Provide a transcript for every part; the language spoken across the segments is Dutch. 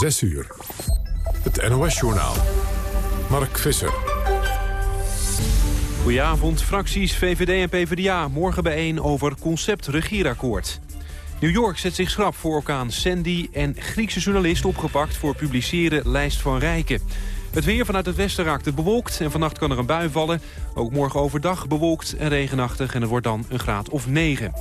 6 uur. Het NOS-journaal. Mark Visser. Goedenavond, fracties VVD en PvdA. Morgen bijeen over concept regeerakkoord. New York zet zich schrap voor orkaan Sandy... en Griekse journalist opgepakt voor publiceren lijst van rijken. Het weer vanuit het westen raakt het bewolkt en vannacht kan er een bui vallen. Ook morgen overdag bewolkt en regenachtig en het wordt dan een graad of 9.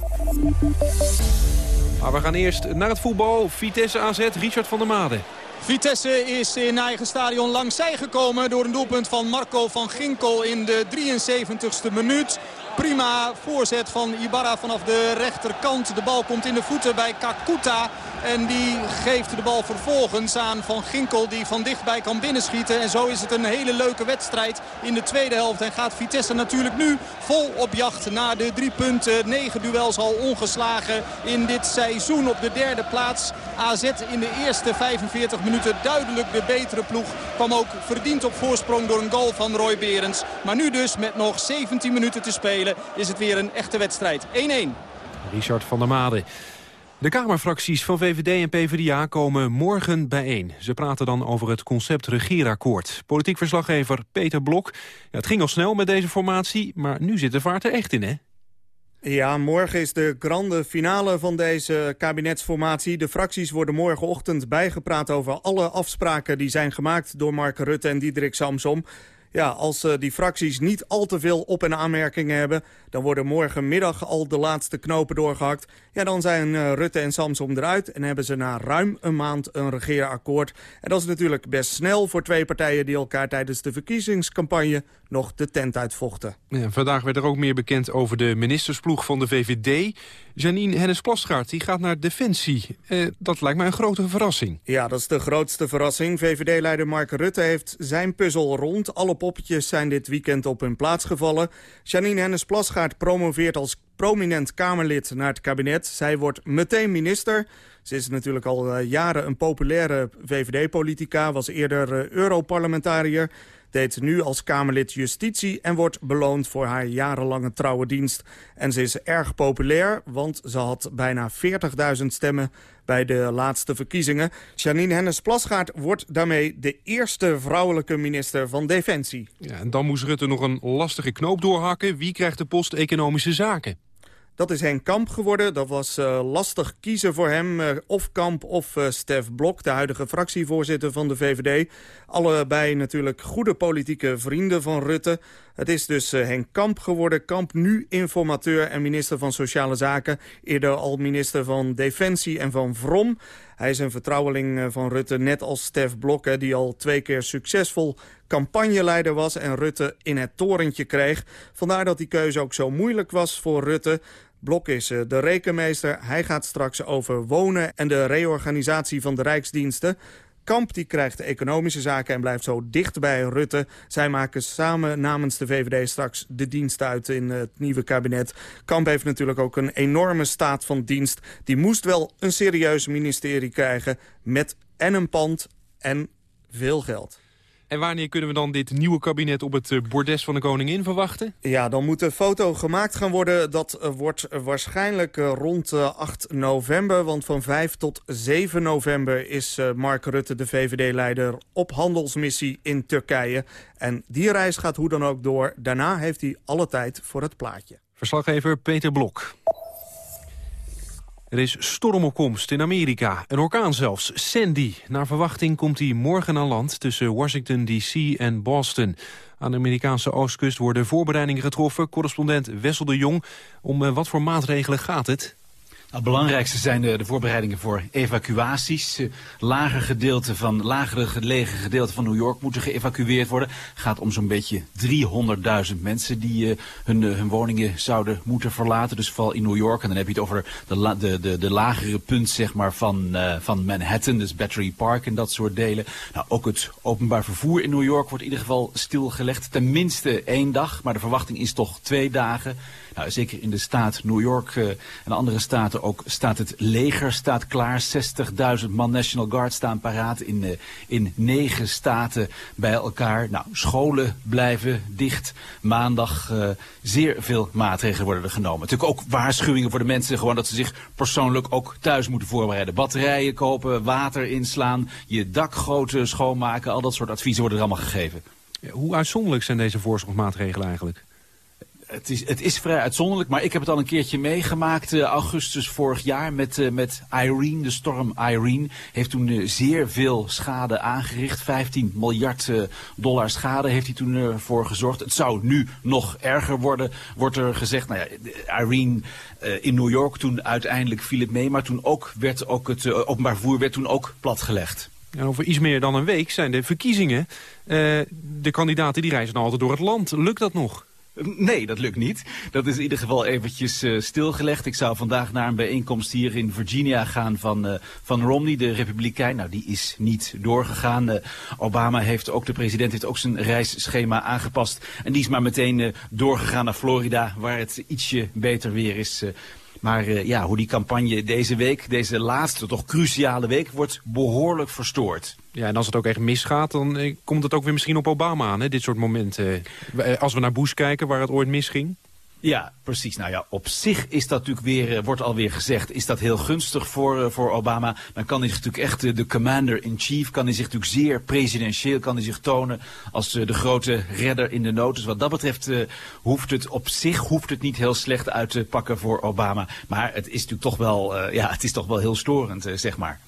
Maar we gaan eerst naar het voetbal. Vitesse AZ, Richard van der Made. Vitesse is in eigen stadion langs zij gekomen door een doelpunt van Marco van Ginkel in de 73ste minuut. Prima voorzet van Ibarra vanaf de rechterkant. De bal komt in de voeten bij Kakuta. En die geeft de bal vervolgens aan Van Ginkel die van dichtbij kan binnenschieten. En zo is het een hele leuke wedstrijd in de tweede helft. En gaat Vitesse natuurlijk nu vol op jacht naar de drie punten. Negen duels al ongeslagen in dit seizoen op de derde plaats. AZ in de eerste 45 minuten duidelijk de betere ploeg. Kwam ook verdiend op voorsprong door een goal van Roy Berends. Maar nu dus met nog 17 minuten te spelen is het weer een echte wedstrijd. 1-1. Richard van der Made. De Kamerfracties van VVD en PvdA komen morgen bijeen. Ze praten dan over het concept regeerakkoord. Politiek verslaggever Peter Blok. Ja, het ging al snel met deze formatie, maar nu zit de vaart er echt in, hè? Ja, morgen is de grande finale van deze kabinetsformatie. De fracties worden morgenochtend bijgepraat over alle afspraken... die zijn gemaakt door Mark Rutte en Diederik Samsom. Ja, als uh, die fracties niet al te veel op- en aanmerkingen hebben... dan worden morgenmiddag al de laatste knopen doorgehakt. Ja, dan zijn uh, Rutte en Samsom eruit en hebben ze na ruim een maand een regeerakkoord. En dat is natuurlijk best snel voor twee partijen... die elkaar tijdens de verkiezingscampagne nog de tent uitvochten. Ja, vandaag werd er ook meer bekend over de ministersploeg van de VVD. Janine Hennis-Plasgaard gaat naar Defensie. Eh, dat lijkt mij een grote verrassing. Ja, dat is de grootste verrassing. VVD-leider Mark Rutte heeft zijn puzzel rond. Alle poppetjes zijn dit weekend op hun plaats gevallen. Janine Hennis-Plasgaard promoveert als prominent Kamerlid naar het kabinet. Zij wordt meteen minister. Ze is natuurlijk al uh, jaren een populaire VVD-politica, was eerder uh, Europarlementariër deed nu als Kamerlid Justitie en wordt beloond voor haar jarenlange trouwe dienst. En ze is erg populair, want ze had bijna 40.000 stemmen bij de laatste verkiezingen. Janine Hennis-Plasgaard wordt daarmee de eerste vrouwelijke minister van Defensie. Ja, en dan moest Rutte nog een lastige knoop doorhakken. Wie krijgt de post Economische Zaken? Dat is Henk Kamp geworden. Dat was uh, lastig kiezen voor hem. Uh, of Kamp of uh, Stef Blok, de huidige fractievoorzitter van de VVD. Allebei natuurlijk goede politieke vrienden van Rutte. Het is dus Henk Kamp geworden. Kamp nu informateur en minister van Sociale Zaken. Eerder al minister van Defensie en van Vrom. Hij is een vertrouweling van Rutte, net als Stef Blok... die al twee keer succesvol campagneleider was... en Rutte in het torentje kreeg. Vandaar dat die keuze ook zo moeilijk was voor Rutte. Blok is de rekenmeester. Hij gaat straks over wonen en de reorganisatie van de rijksdiensten. Kamp die krijgt de economische zaken en blijft zo dicht bij Rutte. Zij maken samen namens de VVD straks de dienst uit in het nieuwe kabinet. Kamp heeft natuurlijk ook een enorme staat van dienst. Die moest wel een serieus ministerie krijgen met en een pand en veel geld. En wanneer kunnen we dan dit nieuwe kabinet op het bordes van de koningin verwachten? Ja, dan moet een foto gemaakt gaan worden. Dat wordt waarschijnlijk rond 8 november. Want van 5 tot 7 november is Mark Rutte, de VVD-leider, op handelsmissie in Turkije. En die reis gaat hoe dan ook door. Daarna heeft hij alle tijd voor het plaatje. Verslaggever Peter Blok. Er is stormopkomst in Amerika, een orkaan zelfs, Sandy. Naar verwachting komt hij morgen aan land tussen Washington D.C. en Boston. Aan de Amerikaanse oostkust worden voorbereidingen getroffen. Correspondent Wessel de Jong, om wat voor maatregelen gaat het? Het belangrijkste zijn de, voorbereidingen voor evacuaties. Uh, lager gedeelte van, lagere gelegen gedeelten van New York moeten geëvacueerd worden. Het gaat om zo'n beetje 300.000 mensen die uh, hun, uh, hun woningen zouden moeten verlaten. Dus vooral in New York. En dan heb je het over de, de, de, de lagere punt zeg maar, van, van Manhattan. Dus Battery Park en dat soort delen. Nou, ook het openbaar vervoer in New York wordt in ieder geval stilgelegd. Tenminste één dag, maar de verwachting is toch twee dagen. Nou, zeker in de staat New York en andere staten ook staat het leger staat klaar. 60.000 man National Guard staan paraat in, uh, in negen staten bij elkaar. Nou, scholen blijven dicht. Maandag uh, zeer veel maatregelen worden er genomen. Natuurlijk ook waarschuwingen voor de mensen. Gewoon dat ze zich persoonlijk ook thuis moeten voorbereiden. Batterijen kopen, water inslaan, je dakgoten schoonmaken. Al dat soort adviezen worden er allemaal gegeven. Hoe uitzonderlijk zijn deze voorzorgsmaatregelen eigenlijk? Het is, het is vrij uitzonderlijk, maar ik heb het al een keertje meegemaakt. Uh, augustus vorig jaar met, uh, met Irene, de storm Irene. Heeft toen uh, zeer veel schade aangericht. 15 miljard dollar schade heeft hij toen voor gezorgd. Het zou nu nog erger worden, wordt er gezegd. Nou ja, Irene in New York, toen uiteindelijk viel het mee. Maar toen ook werd ook het openbaar vervoer werd toen ook platgelegd. En over iets meer dan een week zijn de verkiezingen. de kandidaten die reizen altijd door het land. Lukt dat nog? Nee, dat lukt niet. Dat is in ieder geval eventjes uh, stilgelegd. Ik zou vandaag naar een bijeenkomst hier in Virginia gaan van, uh, van Romney, de republikein. Nou, die is niet doorgegaan. Uh, Obama heeft ook, de president heeft ook zijn reisschema aangepast. En die is maar meteen doorgegaan naar Florida, waar het ietsje beter weer is. Maar uh, ja, hoe die campagne deze week, deze laatste toch cruciale week, wordt behoorlijk verstoord. Ja, en als het ook echt misgaat, dan eh, komt het ook weer misschien op Obama aan, hè, dit soort momenten. Eh, als we naar Bush kijken, waar het ooit misging. Ja, precies. Nou ja, op zich is dat natuurlijk weer, uh, wordt alweer gezegd, is dat heel gunstig voor, uh, voor Obama. Dan kan hij zich natuurlijk echt, uh, de commander-in-chief, kan hij zich natuurlijk zeer presidentieel, kan hij zich tonen als de grote redder in de nood. Dus wat dat betreft hoeft het op zich hoeft het niet heel slecht uit te pakken voor Obama. Maar het is natuurlijk toch wel, ja, het is toch wel heel storend, zeg maar.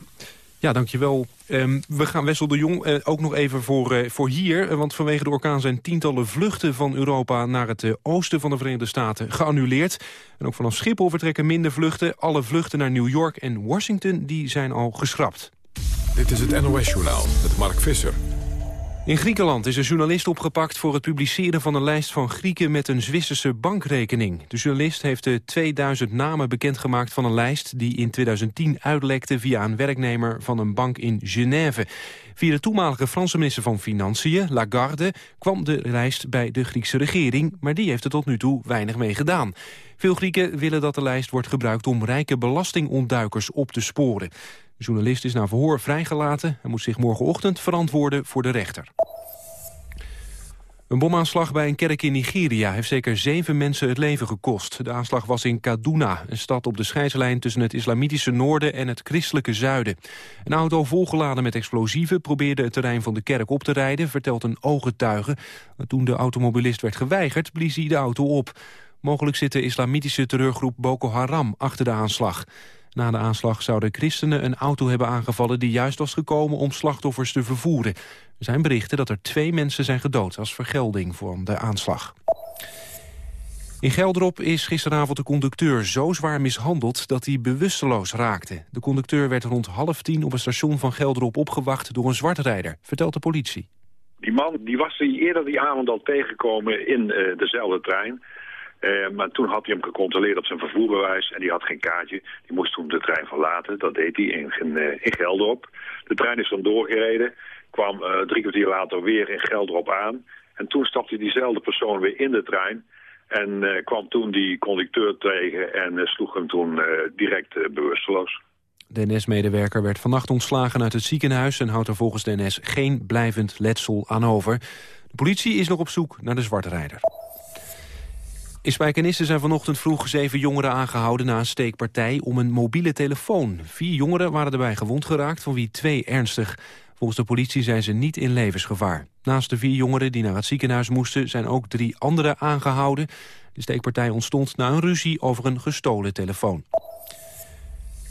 Ja, dankjewel. Um, we gaan Wessel de Jong uh, ook nog even voor, uh, voor hier. Uh, want vanwege de orkaan zijn tientallen vluchten van Europa... naar het oosten van de Verenigde Staten geannuleerd. En ook vanaf Schiphol vertrekken minder vluchten. Alle vluchten naar New York en Washington die zijn al geschrapt. Dit is het NOS-journaal met Mark Visser. In Griekenland is een journalist opgepakt voor het publiceren van een lijst van Grieken met een Zwitserse bankrekening. De journalist heeft de 2000 namen bekendgemaakt van een lijst die in 2010 uitlekte via een werknemer van een bank in Genève. Via de toenmalige Franse minister van Financiën, Lagarde, kwam de lijst bij de Griekse regering, maar die heeft er tot nu toe weinig mee gedaan. Veel Grieken willen dat de lijst wordt gebruikt om rijke belastingontduikers op te sporen. De journalist is na verhoor vrijgelaten en moet zich morgenochtend verantwoorden voor de rechter. Een bomaanslag bij een kerk in Nigeria heeft zeker zeven mensen het leven gekost. De aanslag was in Kaduna, een stad op de scheidslijn tussen het islamitische noorden en het christelijke zuiden. Een auto volgeladen met explosieven probeerde het terrein van de kerk op te rijden, vertelt een ooggetuige. Toen de automobilist werd geweigerd, blies hij de auto op. Mogelijk zit de islamitische terreurgroep Boko Haram achter de aanslag. Na de aanslag zouden christenen een auto hebben aangevallen... die juist was gekomen om slachtoffers te vervoeren. Er zijn berichten dat er twee mensen zijn gedood... als vergelding voor de aanslag. In Geldrop is gisteravond de conducteur zo zwaar mishandeld dat hij bewusteloos raakte. De conducteur werd rond half tien op een station van Geldrop opgewacht door een zwartrijder, vertelt de politie. Die man die was eerder die avond al tegengekomen in uh, dezelfde trein. Uh, maar toen had hij hem gecontroleerd op zijn vervoerbewijs en die had geen kaartje. Die moest toen de trein verlaten. Dat deed hij in, uh, in Gelderop. De trein is dan doorgereden. Kwam uh, drie kwartier later weer in Gelderop aan. En toen stapte diezelfde persoon weer in de trein. En kwam toen die conducteur tegen en sloeg hem toen direct bewusteloos. De NS-medewerker werd vannacht ontslagen uit het ziekenhuis... en houdt er volgens de NS geen blijvend letsel aan over. De politie is nog op zoek naar de zwartrijder. In Spijkenisse zijn vanochtend vroeg zeven jongeren aangehouden... na een steekpartij om een mobiele telefoon. Vier jongeren waren erbij gewond geraakt, van wie twee ernstig. Volgens de politie zijn ze niet in levensgevaar. Naast de vier jongeren die naar het ziekenhuis moesten... zijn ook drie anderen aangehouden. De steekpartij ontstond na een ruzie over een gestolen telefoon.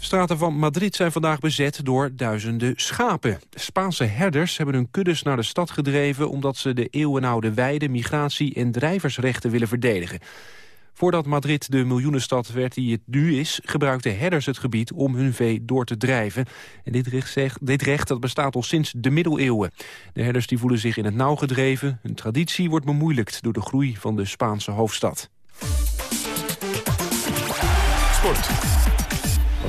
Straten van Madrid zijn vandaag bezet door duizenden schapen. Spaanse herders hebben hun kuddes naar de stad gedreven... omdat ze de eeuwenoude weide, migratie en drijversrechten willen verdedigen. Voordat Madrid de miljoenenstad werd die het nu is... gebruikten herders het gebied om hun vee door te drijven. En dit recht, dit recht dat bestaat al sinds de middeleeuwen. De herders die voelen zich in het nauw gedreven. Hun traditie wordt bemoeilijkt door de groei van de Spaanse hoofdstad. Sport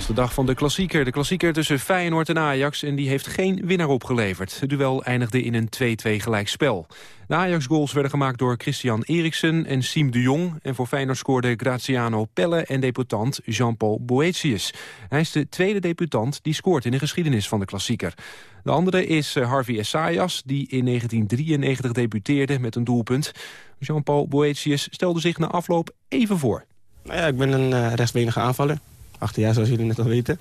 de dag van de klassieker. De klassieker tussen Feyenoord en Ajax en die heeft geen winnaar opgeleverd. Het duel eindigde in een 2-2 gelijkspel. De Ajax-goals werden gemaakt door Christian Eriksen en Siem de Jong... en voor Feyenoord scoorde Graziano Pelle en debutant Jean-Paul Boetius. Hij is de tweede debutant die scoort in de geschiedenis van de klassieker. De andere is eh, Harvey Essayas, die in 1993 debuteerde met een doelpunt. Jean-Paul Boetius stelde zich na afloop even voor. Nou ja, ik ben een uh, aanvaller. 18 jaar, zoals jullie net al weten.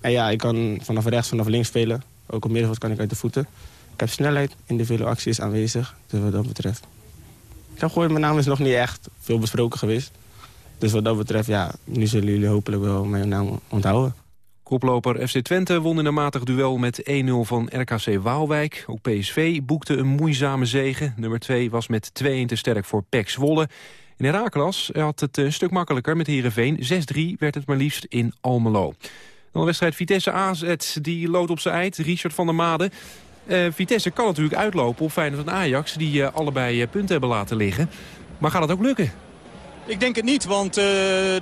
En ja, ik kan vanaf rechts, vanaf links spelen. Ook op middenveld kan ik uit de voeten. Ik heb snelheid, individuele actie is aanwezig. Dus wat dat betreft. Ik heb gooien, mijn naam is nog niet echt veel besproken geweest. Dus wat dat betreft, ja, nu zullen jullie hopelijk wel mijn naam onthouden. Koploper FC Twente won in een matig duel met 1-0 van RKC Waalwijk. Ook PSV boekte een moeizame zege. Nummer 2 was met 2-1 te sterk voor PEC Zwolle. In Herakles had het een stuk makkelijker met Heerenveen. 6-3 werd het maar liefst in Almelo. Dan de wedstrijd Vitesse AZ, die loopt op zijn eind. Richard van der Made. Uh, Vitesse kan natuurlijk uitlopen op Feyenoord en Ajax... die uh, allebei uh, punten hebben laten liggen. Maar gaat het ook lukken? Ik denk het niet, want uh,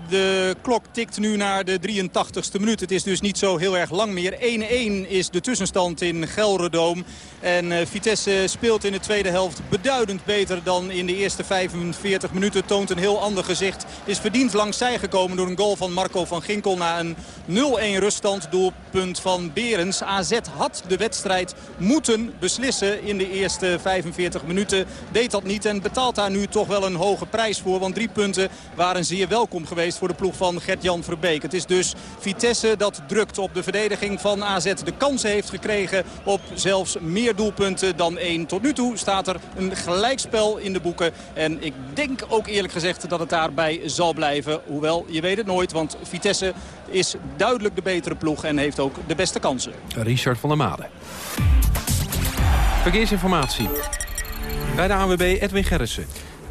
de klok tikt nu naar de 83ste minuut. Het is dus niet zo heel erg lang meer. 1-1 is de tussenstand in Gelredoom. En uh, Vitesse speelt in de tweede helft beduidend beter dan in de eerste 45 minuten. Toont een heel ander gezicht. Is verdiend langs zij gekomen door een goal van Marco van Ginkel... na een 0-1 ruststand doelpunt van Berens. AZ had de wedstrijd moeten beslissen in de eerste 45 minuten. Deed dat niet en betaalt daar nu toch wel een hoge prijs voor. Want drie punten waren zeer welkom geweest voor de ploeg van Gert-Jan Verbeek. Het is dus Vitesse dat drukt op de verdediging van AZ. De kansen heeft gekregen op zelfs meer doelpunten dan één. Tot nu toe staat er een gelijkspel in de boeken. En ik denk ook eerlijk gezegd dat het daarbij zal blijven. Hoewel, je weet het nooit, want Vitesse is duidelijk de betere ploeg en heeft ook de beste kansen. Richard van der Made. Verkeersinformatie. Bij de ANWB Edwin Gerritsen.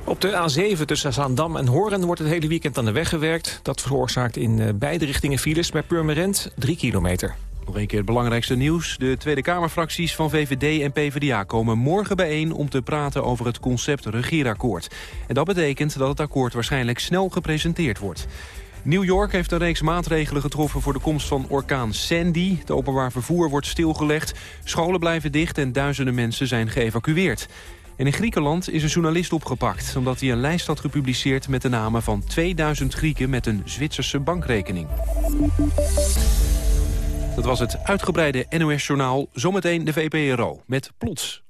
Op de A7 tussen Zaandam en Horen wordt het hele weekend aan de weg gewerkt. Dat veroorzaakt in eh, beide richtingen files bij Purmerend 3 kilometer. Nog een keer het belangrijkste nieuws. De Tweede Kamerfracties van VVD en PvdA komen morgen bijeen... om te praten over het concept regeerakkoord. En dat betekent dat het akkoord waarschijnlijk snel gepresenteerd wordt. New York heeft een reeks maatregelen getroffen voor de komst van orkaan Sandy. Het openbaar vervoer wordt stilgelegd, scholen blijven dicht... en duizenden mensen zijn geëvacueerd. En in Griekenland is een journalist opgepakt... omdat hij een lijst had gepubliceerd met de namen van 2000 Grieken... met een Zwitserse bankrekening. Dat was het uitgebreide NOS-journaal. Zometeen de VPRO met Plots.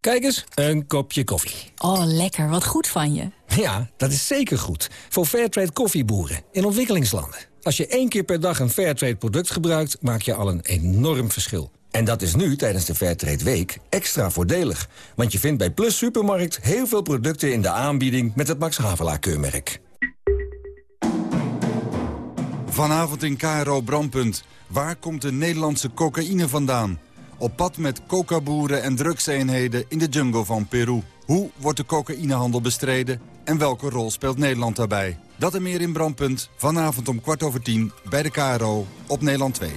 Kijk eens, een kopje koffie. Oh, lekker. Wat goed van je. Ja, dat is zeker goed. Voor Fairtrade koffieboeren in ontwikkelingslanden. Als je één keer per dag een Fairtrade product gebruikt... maak je al een enorm verschil. En dat is nu, tijdens de Fairtrade Week, extra voordelig. Want je vindt bij Plus Supermarkt heel veel producten in de aanbieding... met het Max Havelaar keurmerk. Vanavond in KRO Brandpunt. Waar komt de Nederlandse cocaïne vandaan? Op pad met cocaboeren en drugseenheden in de jungle van Peru. Hoe wordt de cocaïnehandel bestreden en welke rol speelt Nederland daarbij? Dat en meer in Brandpunt, vanavond om kwart over tien bij de KRO op Nederland 2.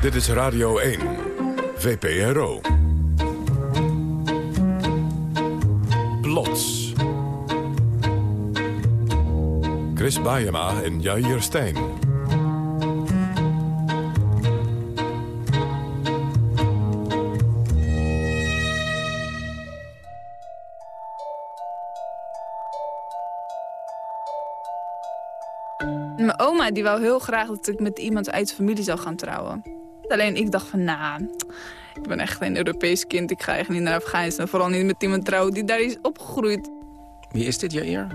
Dit is Radio 1, VPRO. Plots. Chris Baiema en Jair Stijn. Mijn oma die wou heel graag dat ik met iemand uit de familie zou gaan trouwen. Alleen ik dacht van, nou, ik ben echt geen Europees kind. Ik ga echt niet naar Afghanistan. Vooral niet met iemand trouwen die daar is opgegroeid. Wie is dit, Jair?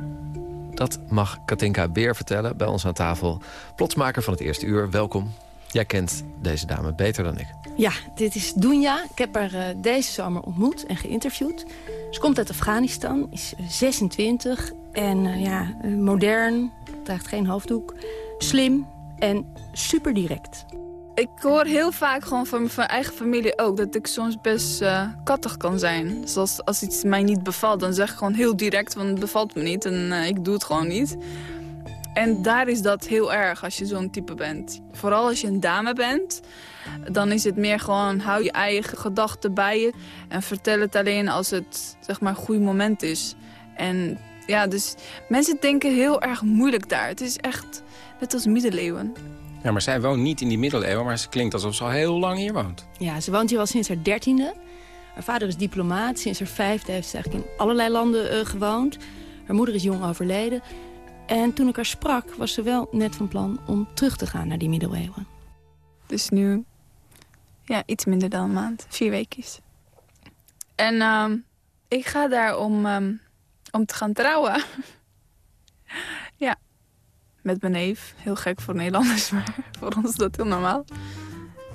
Dat mag Katinka Beer vertellen bij ons aan tafel. Plotsmaker van het eerste uur, welkom. Jij kent deze dame beter dan ik. Ja, dit is Dunja. Ik heb haar uh, deze zomer ontmoet en geïnterviewd. Ze komt uit Afghanistan, is 26 en uh, ja, modern, draagt geen hoofddoek, slim en super direct. Ik hoor heel vaak gewoon van mijn eigen familie ook... dat ik soms best uh, kattig kan zijn. Zoals als iets mij niet bevalt, dan zeg ik gewoon heel direct... want het bevalt me niet en uh, ik doe het gewoon niet. En daar is dat heel erg als je zo'n type bent. Vooral als je een dame bent, dan is het meer gewoon hou je eigen gedachten bij je. En vertel het alleen als het zeg maar, een goed moment is. En ja, dus mensen denken heel erg moeilijk daar. Het is echt net als middeleeuwen. Ja, maar zij woont niet in die middeleeuwen, maar ze klinkt alsof ze al heel lang hier woont. Ja, ze woont hier al sinds haar dertiende. Haar vader is diplomaat. Sinds haar vijfde heeft ze eigenlijk in allerlei landen uh, gewoond. Haar moeder is jong overleden. En toen ik haar sprak, was ze wel net van plan om terug te gaan naar die middeleeuwen. Dus nu ja, iets minder dan een maand. Vier weekjes. En uh, ik ga daar om, um, om te gaan trouwen. met mijn neef. Heel gek voor Nederlanders, maar voor ons is dat heel normaal.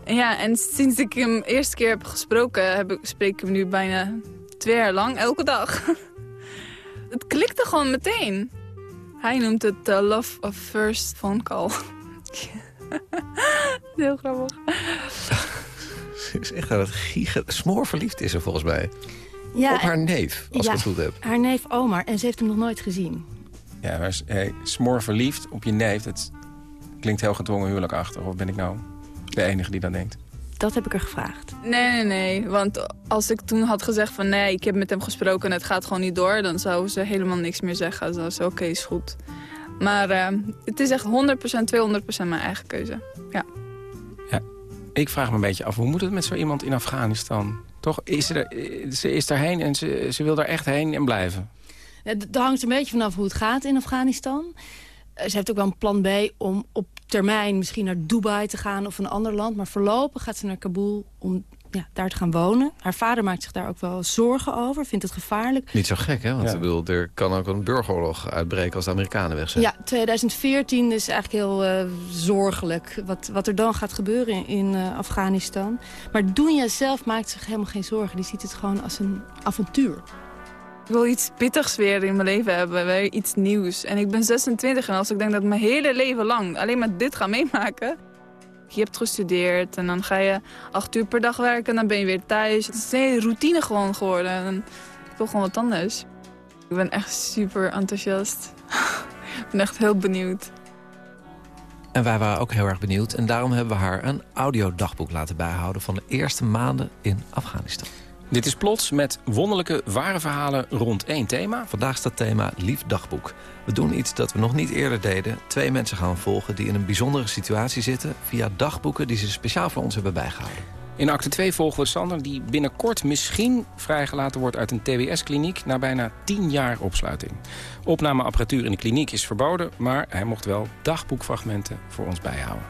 En ja, en sinds ik hem eerste keer heb gesproken, heb ik, spreek ik hem nu bijna twee jaar lang, elke dag. het klikte gewoon meteen. Hij noemt het uh, love of first phone call. Heel grappig. Ze is echt aan het giga... Smoorverliefd is ze volgens mij. Ja, Op haar neef, als ja, ik het goed heb. haar neef Omar. En ze heeft hem nog nooit gezien. Ja, hey, smoor verliefd op je neef, dat klinkt heel gedwongen huwelijkachtig. Of ben ik nou de enige die dat denkt? Dat heb ik er gevraagd. Nee, nee, nee. Want als ik toen had gezegd van nee, ik heb met hem gesproken en het gaat gewoon niet door... dan zou ze helemaal niks meer zeggen. Dan zou ze oké, is goed. Maar uh, het is echt 100%, 200% mijn eigen keuze. Ja. ja. Ik vraag me een beetje af, hoe moet het met zo iemand in Afghanistan? Toch, is ze, er, ze is daarheen en ze, ze wil daar echt heen en blijven. Het hangt een beetje vanaf hoe het gaat in Afghanistan. Ze heeft ook wel een plan B om op termijn misschien naar Dubai te gaan of een ander land. Maar voorlopig gaat ze naar Kabul om ja, daar te gaan wonen. Haar vader maakt zich daar ook wel zorgen over, vindt het gevaarlijk. Niet zo gek, hè? Want Ja. ik bedoel, er kan ook een burgeroorlog uitbreken als de Amerikanen weg zijn. Ja, 2014 is eigenlijk heel eh, zorgelijk wat, wat er dan gaat gebeuren in, in eh, Afghanistan. Maar Dunja zelf maakt zich helemaal geen zorgen. Die ziet het gewoon als een avontuur. Ik wil iets pittigs weer in mijn leven hebben, weer iets nieuws. En ik ben 26 en als ik denk dat ik mijn hele leven lang alleen maar dit ga meemaken... Je hebt gestudeerd en dan ga je acht uur per dag werken en dan ben je weer thuis. Het is een routine gewoon geworden. En ik wil gewoon wat anders. Ik ben echt super enthousiast. ik ben echt heel benieuwd. En wij waren ook heel erg benieuwd. En daarom hebben we haar een audiodagboek laten bijhouden... van de eerste maanden in Afghanistan. Dit is Plots met wonderlijke ware verhalen rond één thema. Vandaag staat thema Lief Dagboek. We doen iets dat we nog niet eerder deden. Twee mensen gaan volgen die in een bijzondere situatie zitten... via dagboeken die ze speciaal voor ons hebben bijgehouden. In acte 2 volgen we Sander die binnenkort misschien vrijgelaten wordt uit een TBS-kliniek... na bijna 10 jaar opsluiting. Opnameapparatuur in de kliniek is verboden... maar hij mocht wel dagboekfragmenten voor ons bijhouden.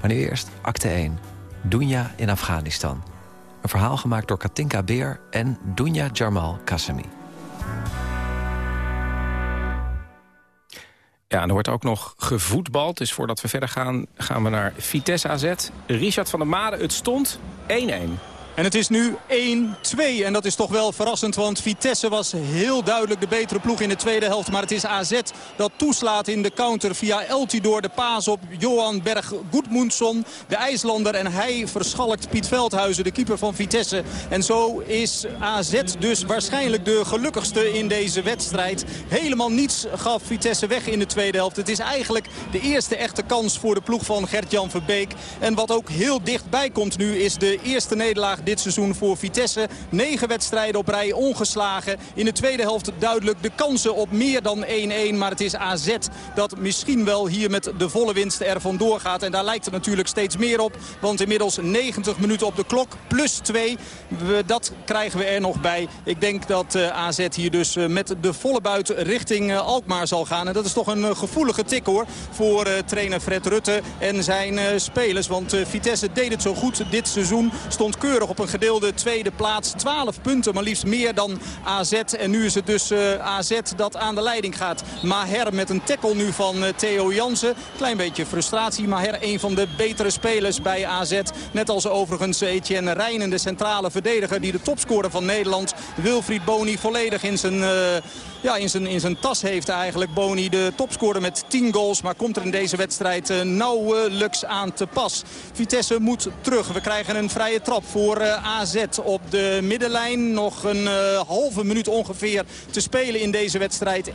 Maar nu eerst acte 1. Dunja in Afghanistan. Een verhaal gemaakt door Katinka Beer en Dunja Jarmal Kassemi. Ja, en er wordt ook nog gevoetbald. Dus voordat we verder gaan, gaan we naar Vitesse AZ. Richard van der Made, het stond 1-1. En het is nu 1-2. En dat is toch wel verrassend. Want Vitesse was heel duidelijk de betere ploeg in de tweede helft. Maar het is AZ dat toeslaat in de counter via Eltidoor. De paas op Johan Berg Goedmundsson. De IJslander. En hij verschalkt Piet Veldhuizen, de keeper van Vitesse. En zo is AZ dus waarschijnlijk de gelukkigste in deze wedstrijd. Helemaal niets gaf Vitesse weg in de tweede helft. Het is eigenlijk de eerste echte kans voor de ploeg van Gert-Jan Verbeek. En wat ook heel dichtbij komt nu is de eerste nederlaag dit seizoen voor Vitesse. Negen wedstrijden op rij ongeslagen. In de tweede helft duidelijk de kansen op meer dan 1-1. Maar het is AZ dat misschien wel hier met de volle winst er vandoor gaat. En daar lijkt het natuurlijk steeds meer op. Want inmiddels 90 minuten op de klok plus 2. We, dat krijgen we er nog bij. Ik denk dat uh, AZ hier dus uh, met de volle buit richting uh, Alkmaar zal gaan. En dat is toch een gevoelige tik hoor voor trainer Fred Rutte en zijn spelers. Want Vitesse deed het zo goed dit seizoen. Stond keurig op een gedeelde tweede plaats. 12 punten, maar liefst meer dan AZ. En nu is het dus uh, AZ dat aan de leiding gaat. Maher met een tackle nu van uh, Theo Jansen. Klein beetje frustratie. Maher een van de betere spelers bij AZ. Net als overigens Etienne Rijnen, de centrale verdediger... die de topscorer van Nederland, Wilfried Boni, volledig in zijn... Ja, in zijn, in zijn tas heeft eigenlijk Boni de topscorer met 10 goals. Maar komt er in deze wedstrijd uh, nauwelijks aan te pas. Vitesse moet terug. We krijgen een vrije trap voor voor AZ op de middenlijn. Nog een halve minuut ongeveer te spelen in deze wedstrijd. 1-2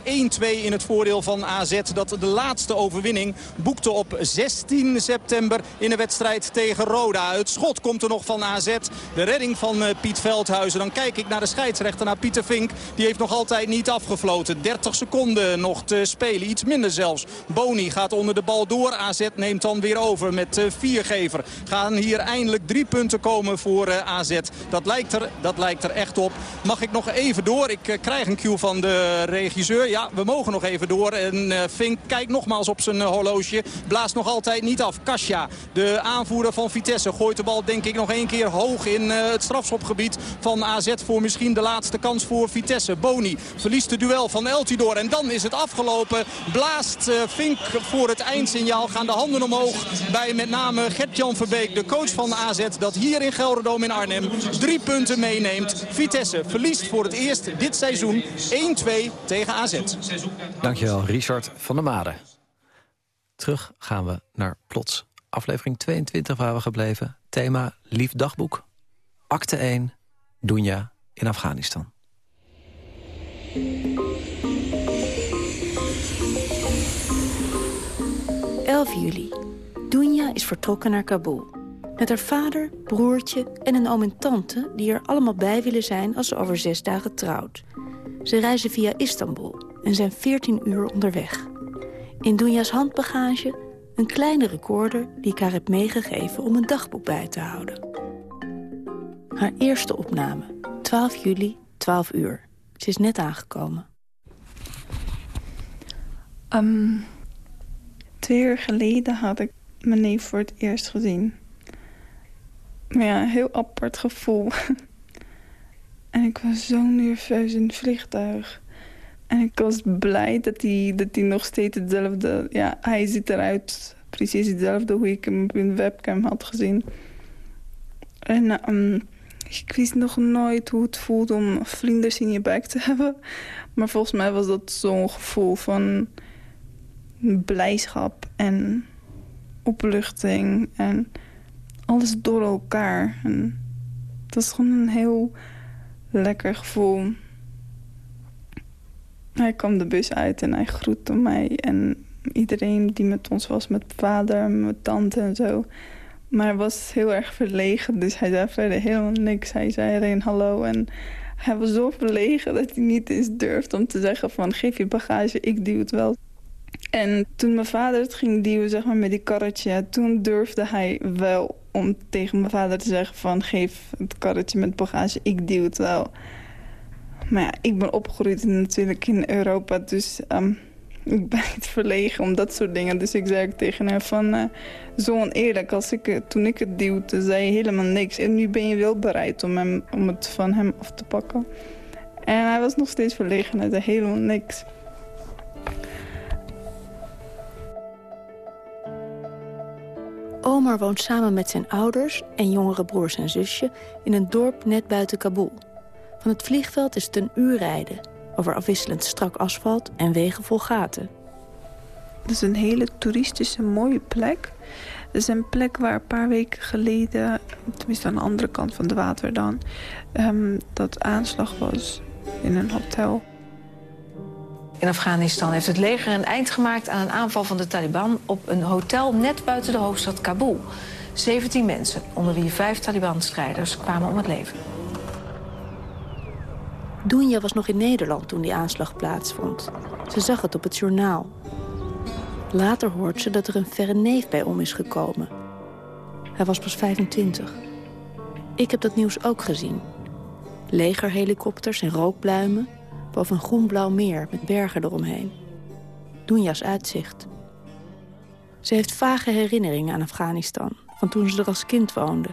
in het voordeel van AZ dat de laatste overwinning boekte op 16 september in een wedstrijd tegen Roda. Het schot komt er nog van AZ. De redding van Piet Veldhuizen. Dan kijk ik naar de scheidsrechter, naar Pieter Vink. Die heeft nog altijd niet afgefloten. 30 seconden nog te spelen. Iets minder zelfs. Boni gaat onder de bal door. AZ neemt dan weer over met viergever. Gaan hier eindelijk drie punten komen voor AZ. Dat lijkt, er, dat lijkt er echt op. Mag ik nog even door? Ik krijg een cue van de regisseur. Ja, we mogen nog even door. En Vink kijkt nogmaals op zijn horloge. Blaast nog altijd niet af. Kasia, de aanvoerder van Vitesse, gooit de bal denk ik nog één keer hoog in het strafschopgebied van AZ voor misschien de laatste kans voor Vitesse. Boni verliest het duel van Eltidoor en dan is het afgelopen. Blaast Vink voor het eindsignaal. Gaan de handen omhoog bij met name Gert-Jan Verbeek, de coach van AZ... dat hier in Gelderdoom in Arnhem drie punten meeneemt. Vitesse verliest voor het eerst dit seizoen 1-2 tegen AZ. Dankjewel, Richard van der Made. Terug gaan we naar Plots. Aflevering 22 waar we gebleven. Thema Lief Dagboek. Acte 1, Dunja in Afghanistan. 11 juli. Dunja is vertrokken naar Kabul. Met haar vader, broertje en een oom en tante... die er allemaal bij willen zijn als ze over zes dagen trouwt. Ze reizen via Istanbul en zijn 14 uur onderweg. In Dunja's handbagage een kleine recorder die ik haar heb meegegeven... om een dagboek bij te houden. Haar eerste opname, 12 juli, 12 uur. Ze is net aangekomen. Um, twee jaar geleden had ik mijn neef voor het eerst gezien. Maar ja, een heel apart gevoel. en ik was zo nerveus in het vliegtuig. En ik was blij dat hij, dat hij nog steeds hetzelfde... Ja, hij ziet eruit precies hetzelfde hoe ik hem op een webcam had gezien. En um, ik wist nog nooit hoe het voelt om vlinders in je buik te hebben. Maar volgens mij was dat zo'n gevoel van blijdschap en opluchting en alles door elkaar. Dat is gewoon een heel lekker gevoel. Hij kwam de bus uit en hij groette mij en iedereen die met ons was, met vader, met tante en zo. Maar hij was heel erg verlegen, dus hij zei verder helemaal niks. Hij zei alleen hallo en hij was zo verlegen dat hij niet eens durfde om te zeggen van geef je bagage, ik duw het wel. En toen mijn vader het ging duwen zeg maar, met die karretje... toen durfde hij wel om tegen mijn vader te zeggen van... geef het karretje met bagage, ik duw het wel. Maar ja, ik ben opgegroeid natuurlijk in Europa, dus... Um, ik ben niet verlegen om dat soort dingen. Dus ik zei tegen hem van... Uh, zo oneerlijk, als ik, toen ik het duwde, zei je helemaal niks. En nu ben je wel bereid om, hem, om het van hem af te pakken. En hij was nog steeds verlegen, hij zei helemaal niks. Omar woont samen met zijn ouders en jongere broers en zusje... in een dorp net buiten Kabul. Van het vliegveld is het een uur rijden... over afwisselend strak asfalt en wegen vol gaten. Het is een hele toeristische, mooie plek. Het is een plek waar een paar weken geleden... tenminste aan de andere kant van de water dan... Um, dat aanslag was in een hotel... In Afghanistan heeft het leger een eind gemaakt aan een aanval van de Taliban... op een hotel net buiten de hoofdstad Kabul. 17 mensen, onder wie vijf Taliban-strijders, kwamen om het leven. Doenja was nog in Nederland toen die aanslag plaatsvond. Ze zag het op het journaal. Later hoort ze dat er een verre neef bij om is gekomen. Hij was pas 25. Ik heb dat nieuws ook gezien. Legerhelikopters en rookpluimen boven een groen-blauw meer met bergen eromheen. Doenja's uitzicht. Ze heeft vage herinneringen aan Afghanistan, van toen ze er als kind woonde.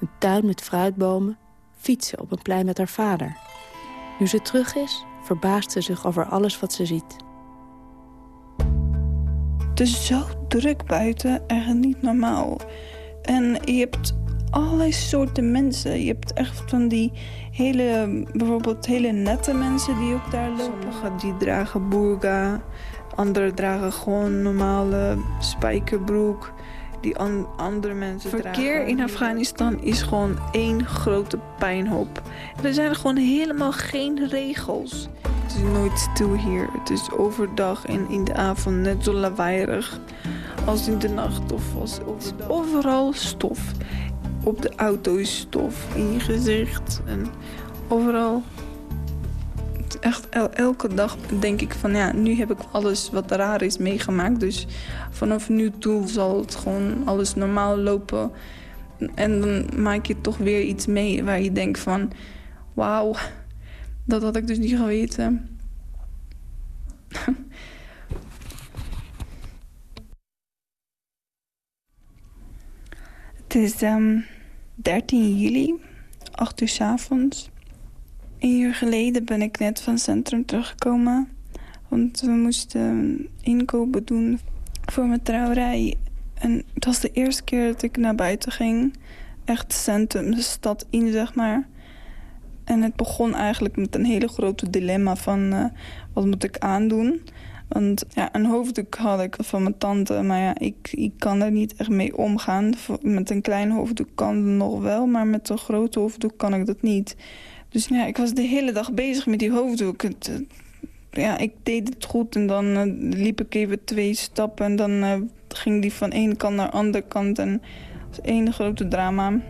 Een tuin met fruitbomen, fietsen op een plein met haar vader. Nu ze terug is, verbaast ze zich over alles wat ze ziet. Het is zo druk buiten, echt niet normaal. En je hebt allerlei soorten mensen. Je hebt echt van die hele, bijvoorbeeld hele nette mensen die ook daar lopen. Die dragen burga, anderen dragen gewoon normale spijkerbroek. Die andere mensen Verkeer in Afghanistan is gewoon één grote pijnhoop. Er zijn gewoon helemaal geen regels. Het is nooit stil hier. Het is overdag en in de avond net zo lawaaiig als in de nacht of als overdag. Overal stof. Op de auto is stof, in je gezicht en overal echt elke dag denk ik van ja, nu heb ik alles wat raar is meegemaakt. Dus vanaf nu toe zal het gewoon alles normaal lopen. En dan maak je toch weer iets mee waar je denkt van... Wauw, dat had ik dus niet geweten. het is um, ehm, 13 juli, 8 uur s avonds. Een uur geleden ben ik net van het centrum teruggekomen. Want we moesten inkopen doen voor mijn trouwerij. En het was de eerste keer dat ik naar buiten ging. Echt centrum, de stad in, zeg maar. En het begon eigenlijk met een hele grote dilemma van... Uh, wat moet ik aandoen? Want ja, een hoofddoek had ik van mijn tante. Maar ja, ik, ik kan er niet echt mee omgaan. Met een klein hoofddoek kan het nog wel. Maar met een grote hoofddoek kan ik dat niet. Dus ja, ik was de hele dag bezig met die hoofddoek. Het, ja, ik deed het goed en dan uh, liep ik even twee stappen... en dan uh, ging die van ene kant naar de andere kant. En het was één grote drama.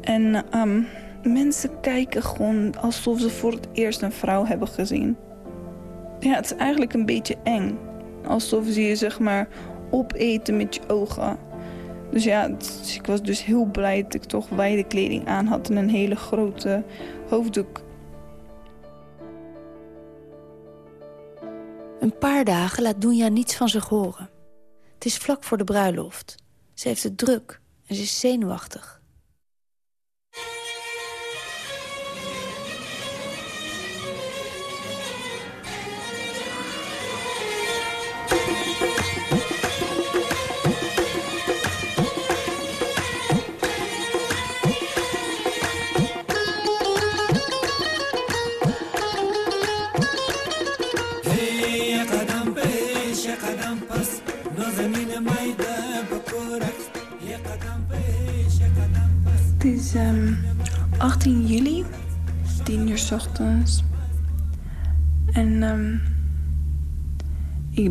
En um, mensen kijken gewoon alsof ze voor het eerst een vrouw hebben gezien. Ja, het is eigenlijk een beetje eng. Alsof ze je zeg maar opeten met je ogen. Dus ja, ik was dus heel blij dat ik toch wijde kleding aan had en een hele grote hoofddoek. Een paar dagen laat Dunja niets van zich horen. Het is vlak voor de bruiloft. Ze heeft het druk en ze is zenuwachtig.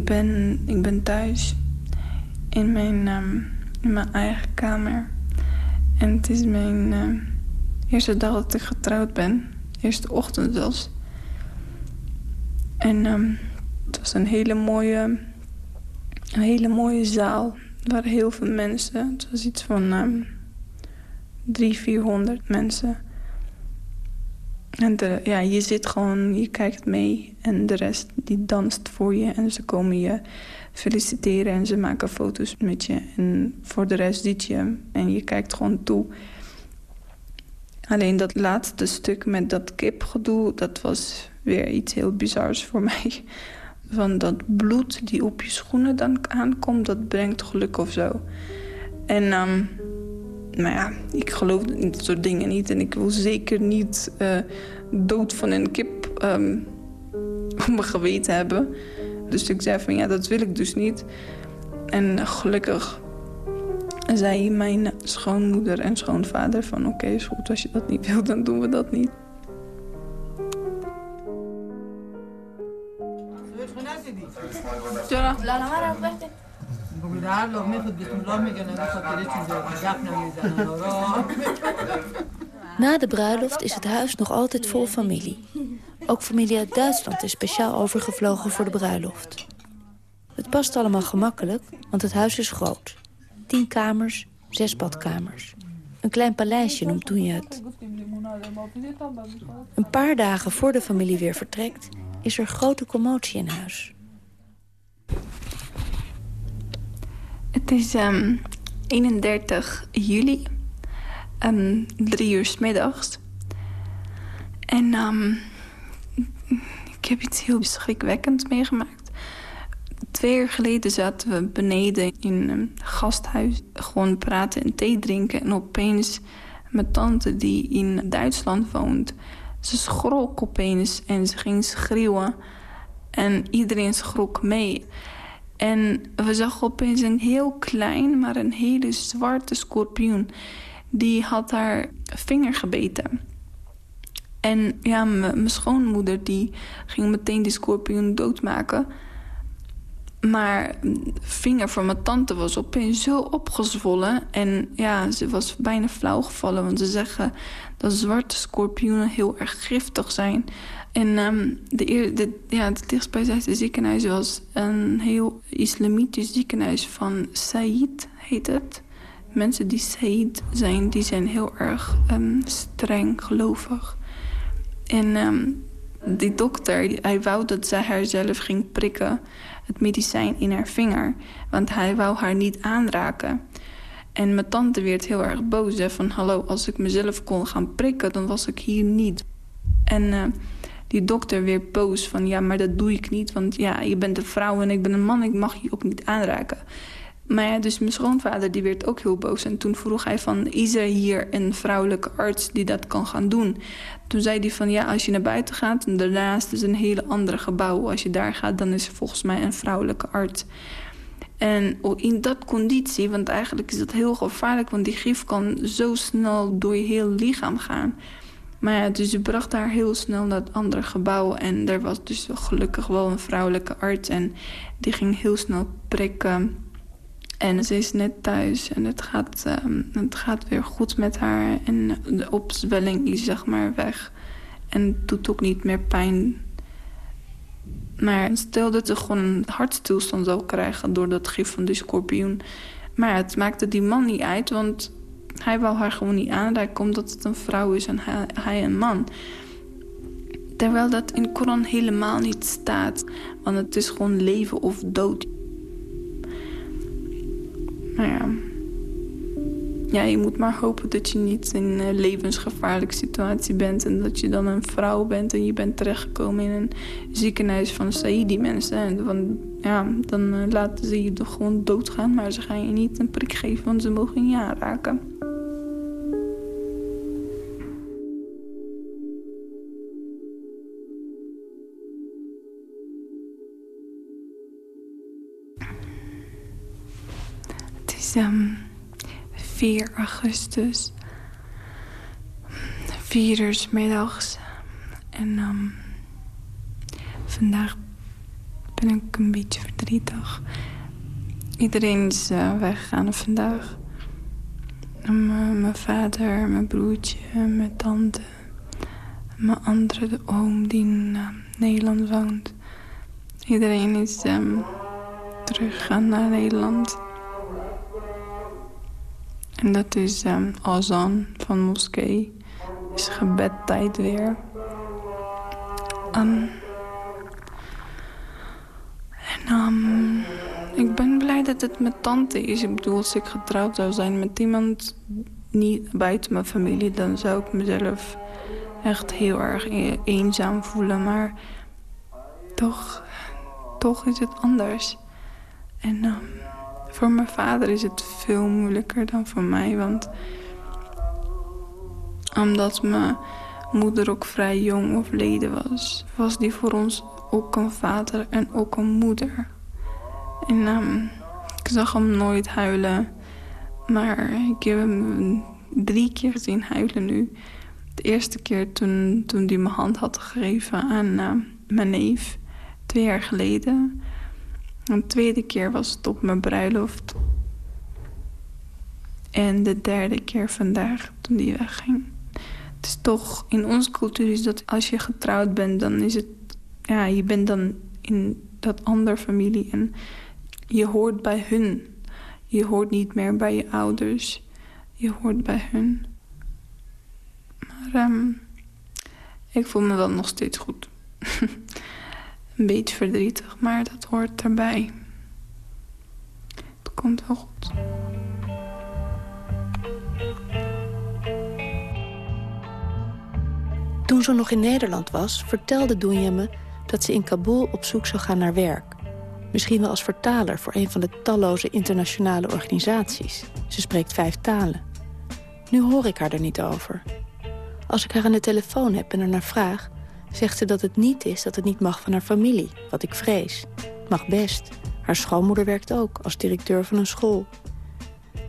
Ben, ik ben thuis in mijn, um, in mijn eigen kamer. En het is mijn eerste dag dat ik getrouwd ben. Eerste ochtend zelfs. En het was een hele mooie, een hele mooie zaal. Waren heel veel mensen. Het was iets van um, drie, vierhonderd mensen. En ja, je zit gewoon, je kijkt mee. En de rest die danst voor je. En ze komen je feliciteren en ze maken foto's met je. En voor de rest zit je en je kijkt gewoon toe. Alleen dat laatste stuk met dat kipgedoe, dat was weer iets heel bizars voor mij van dat bloed die op je schoenen dan aankomt, dat brengt geluk of zo. En um, nou ja, ik geloof in dat soort dingen niet. En ik wil zeker niet uh, dood van een kip um, op mijn geweten hebben. Dus ik zei van ja, dat wil ik dus niet. En gelukkig zei mijn schoonmoeder en schoonvader van... oké, is goed, als je dat niet wilt, dan doen we dat niet. Na de bruiloft is het huis nog altijd vol familie. Ook familie uit Duitsland is speciaal overgevlogen voor de bruiloft. Het past allemaal gemakkelijk, want het huis is groot. Tien kamers, zes badkamers. Een klein paleisje noemt toen je het. Een paar dagen voor de familie weer vertrekt... is er grote commotie in huis. Het is um, ehm, 31 juli, um, drie uur s middags. En um, ik heb iets heel schrikwekkends meegemaakt. Twee jaar geleden zaten we beneden in een gasthuis. Gewoon praten en thee drinken. En opeens mijn tante die in Duitsland woont... ze schrok opeens en ze ging schreeuwen. En iedereen schrok mee. En we zagen opeens een heel klein, maar een hele zwarte scorpioen. Die had haar vinger gebeten. En ja, mijn schoonmoeder die ging meteen die scorpioen doodmaken. Maar de vinger van mijn tante was opeens zo opgezwollen. En ja, ze was bijna flauw gevallen. Want ze zeggen dat zwarte scorpioenen heel erg giftig zijn. En um, de, de, ja, het dichtstbijzijnde ziekenhuis was een heel islamitisch ziekenhuis van Said, heet het. Mensen die Said zijn, die zijn heel erg um, streng gelovig. En um, die dokter, hij wou dat zij haarzelf ging prikken, het medicijn in haar vinger. Want hij wou haar niet aanraken. En mijn tante werd heel erg boos. Van hallo, als ik mezelf kon gaan prikken, dan was ik hier niet. En uh, die dokter weer boos van ja, maar dat doe ik niet. Want ja, je bent een vrouw en ik ben een man, ik mag je ook niet aanraken. Maar ja, dus mijn schoonvader die werd ook heel boos. En toen vroeg hij van, is er hier een vrouwelijke arts die dat kan gaan doen? Toen zei hij van, ja, als je naar buiten gaat... en daarnaast is een hele andere gebouw. Als je daar gaat, dan is er volgens mij een vrouwelijke arts. En in dat conditie, want eigenlijk is dat heel gevaarlijk... want die gif kan zo snel door je heel lichaam gaan... Maar ja, dus ze bracht haar heel snel naar het andere gebouw. En er was dus gelukkig wel een vrouwelijke arts. En die ging heel snel prikken. En ze is net thuis en het gaat, um, het gaat weer goed met haar. En de opzwelling is zeg maar weg. En doet ook niet meer pijn. Maar stel dat ze gewoon een hartstilstand zou krijgen... door dat gif van de scorpioen. Maar het maakte die man niet uit, want hij wou haar gewoon niet aanraken... omdat het een vrouw is en hij, hij een man. Terwijl dat in Koran helemaal niet staat. Want het is gewoon leven of dood. Nou ja. Ja, je moet maar hopen dat je niet in een levensgevaarlijke situatie bent... en dat je dan een vrouw bent en je bent terechtgekomen in een ziekenhuis van Saidi-mensen. En van, ja, dan uh, laten ze je toch gewoon doodgaan, maar ze gaan je niet een prik geven... want ze mogen je aanraken. Is um, 4 augustus. 4 uur middags. En um, vandaag ben ik een beetje verdrietig. Iedereen is uh, weggegaan vandaag. Mijn vader, mijn broertje, mijn tante. Mijn andere oom die in uh, Nederland woont. Iedereen is um, teruggegaan naar Nederland. En dat is um, Azan van moskee. Is gebedtijd weer. Um, en um, ik ben blij dat het met tante is. Ik bedoel, als ik getrouwd zou zijn met iemand niet buiten mijn familie... dan zou ik mezelf echt heel erg e-, eenzaam voelen. Maar toch, toch is het anders. En um, voor mijn vader is het veel moeilijker dan voor mij. Want omdat mijn moeder ook vrij jong overleden was... was die voor ons ook een vader en ook een moeder. En um, ik zag hem nooit huilen. Maar ik heb hem drie keer zien huilen nu. De eerste keer toen, toen hij mijn hand had gegeven aan uh, mijn neef. Twee jaar geleden. En de tweede keer was het op mijn bruiloft. En de derde keer vandaag toen die wegging. Het is toch, in onze cultuur is dat als je getrouwd bent, dan is het... Ja, je bent dan in dat andere familie en je hoort bij hun. Je hoort niet meer bij je ouders. Je hoort bij hun. Maar um, ik voel me wel nog steeds goed. Een beetje verdrietig, maar dat hoort erbij. Het komt wel goed. Toen ze nog in Nederland was, vertelde Doenje me dat ze in Kabul op zoek zou gaan naar werk. Misschien wel als vertaler voor een van de talloze internationale organisaties. Ze spreekt vijf talen. Nu hoor ik haar er niet over. Als ik haar aan de telefoon heb en er naar vraag... zegt ze dat het niet is dat het niet mag van haar familie, wat ik vrees. Mag best. Haar schoonmoeder werkt ook, als directeur van een school.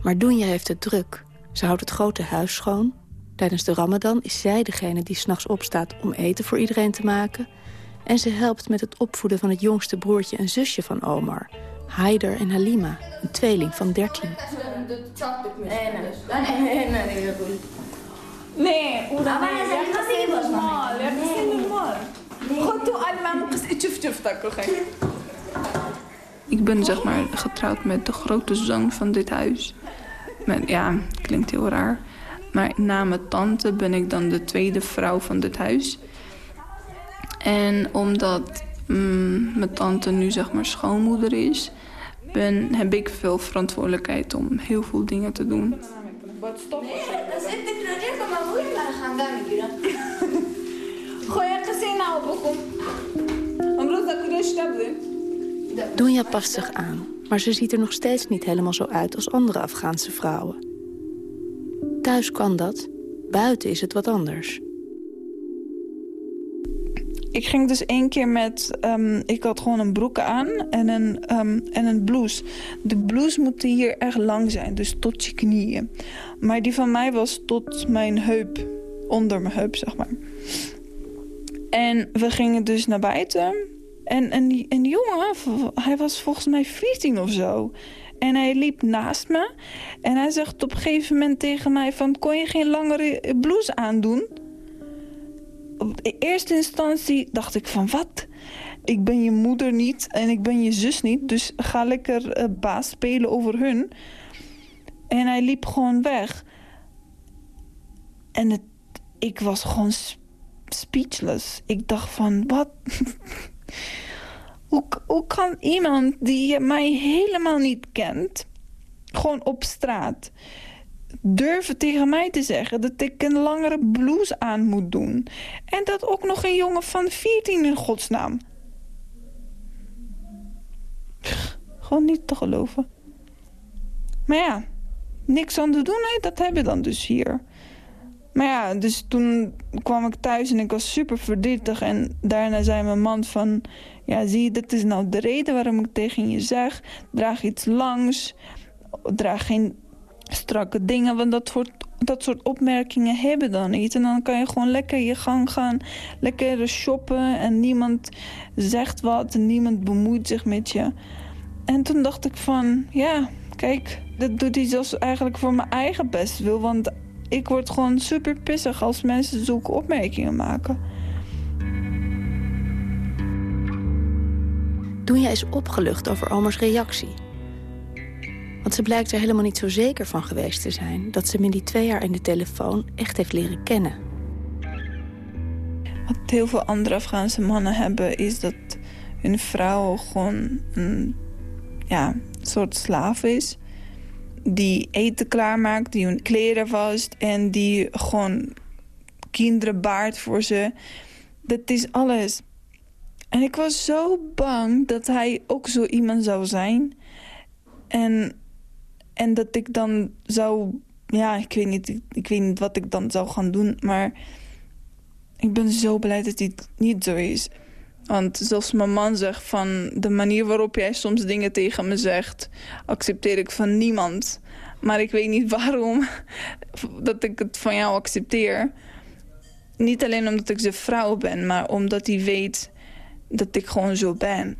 Maar Dunja heeft het druk. Ze houdt het grote huis schoon. Tijdens de ramadan is zij degene die s'nachts opstaat om eten voor iedereen te maken. En ze helpt met het opvoeden van het jongste broertje en zusje van Omar... Haider en Halima, een tweeling van 13. Nee, Ik ben zeg maar getrouwd met de grote zoon van dit huis. Met, ja, klinkt heel raar. Maar na mijn tante ben ik dan de tweede vrouw van dit huis. En omdat mm, mijn tante nu zeg maar schoonmoeder is... Ben, heb ik veel verantwoordelijkheid om heel veel dingen te doen. Dunja past zich aan, maar ze ziet er nog steeds niet helemaal zo uit als andere Afghaanse vrouwen. Thuis kan dat, buiten is het wat anders. Ik ging dus één keer met... Um, ik had gewoon een broek aan en een, um, en een blouse. De blouse moet hier echt lang zijn, dus tot je knieën. Maar die van mij was tot mijn heup. Onder mijn heup, zeg maar. En we gingen dus naar buiten. En, en, die, en die jongen, hij was volgens mij 14 of zo. En hij liep naast me. En hij zegt op een gegeven moment tegen mij van... kon je geen langere blouse aandoen? Op eerste instantie dacht ik van wat? Ik ben je moeder niet en ik ben je zus niet. Dus ga lekker uh, baas spelen over hun. En hij liep gewoon weg. En het, ik was gewoon speechless. Ik dacht van wat... Hoe, hoe kan iemand die mij helemaal niet kent... gewoon op straat durven tegen mij te zeggen... dat ik een langere blouse aan moet doen. En dat ook nog een jongen van 14 in godsnaam. gewoon niet te geloven. Maar ja, niks aan te doen, nee, dat hebben we dan dus hier. Maar ja, dus toen kwam ik thuis en ik was super verdrietig. En daarna zei mijn man van... Ja, zie dat is nou de reden waarom ik tegen je zeg. Draag iets langs. Draag geen strakke dingen. Want dat, soort, dat soort opmerkingen hebben dan niet. En dan kan je gewoon lekker je gang gaan. Lekker shoppen. En niemand zegt wat. En niemand bemoeit zich met je. En toen dacht ik van... Ja, kijk, dat doet hij zelfs eigenlijk voor mijn eigen best wil. Want ik word gewoon super pissig als mensen zulke opmerkingen maken. Doenja is opgelucht over Omers reactie. Want ze blijkt er helemaal niet zo zeker van geweest te zijn... dat ze hem in die twee jaar in de telefoon echt heeft leren kennen. Wat heel veel andere Afghaanse mannen hebben... is dat hun vrouw gewoon een ja, soort slaaf is die eten klaarmaakt, die hun kleren vast en die gewoon kinderen baart voor ze. Dat is alles. En ik was zo bang dat hij ook zo iemand zou zijn. En, en dat ik dan zou... Ja, ik weet, niet, ik weet niet wat ik dan zou gaan doen, maar... Ik ben zo blij dat hij niet zo is. Want zoals mijn man zegt, van de manier waarop jij soms dingen tegen me zegt... accepteer ik van niemand. Maar ik weet niet waarom dat ik het van jou accepteer. Niet alleen omdat ik zijn vrouw ben, maar omdat hij weet dat ik gewoon zo ben.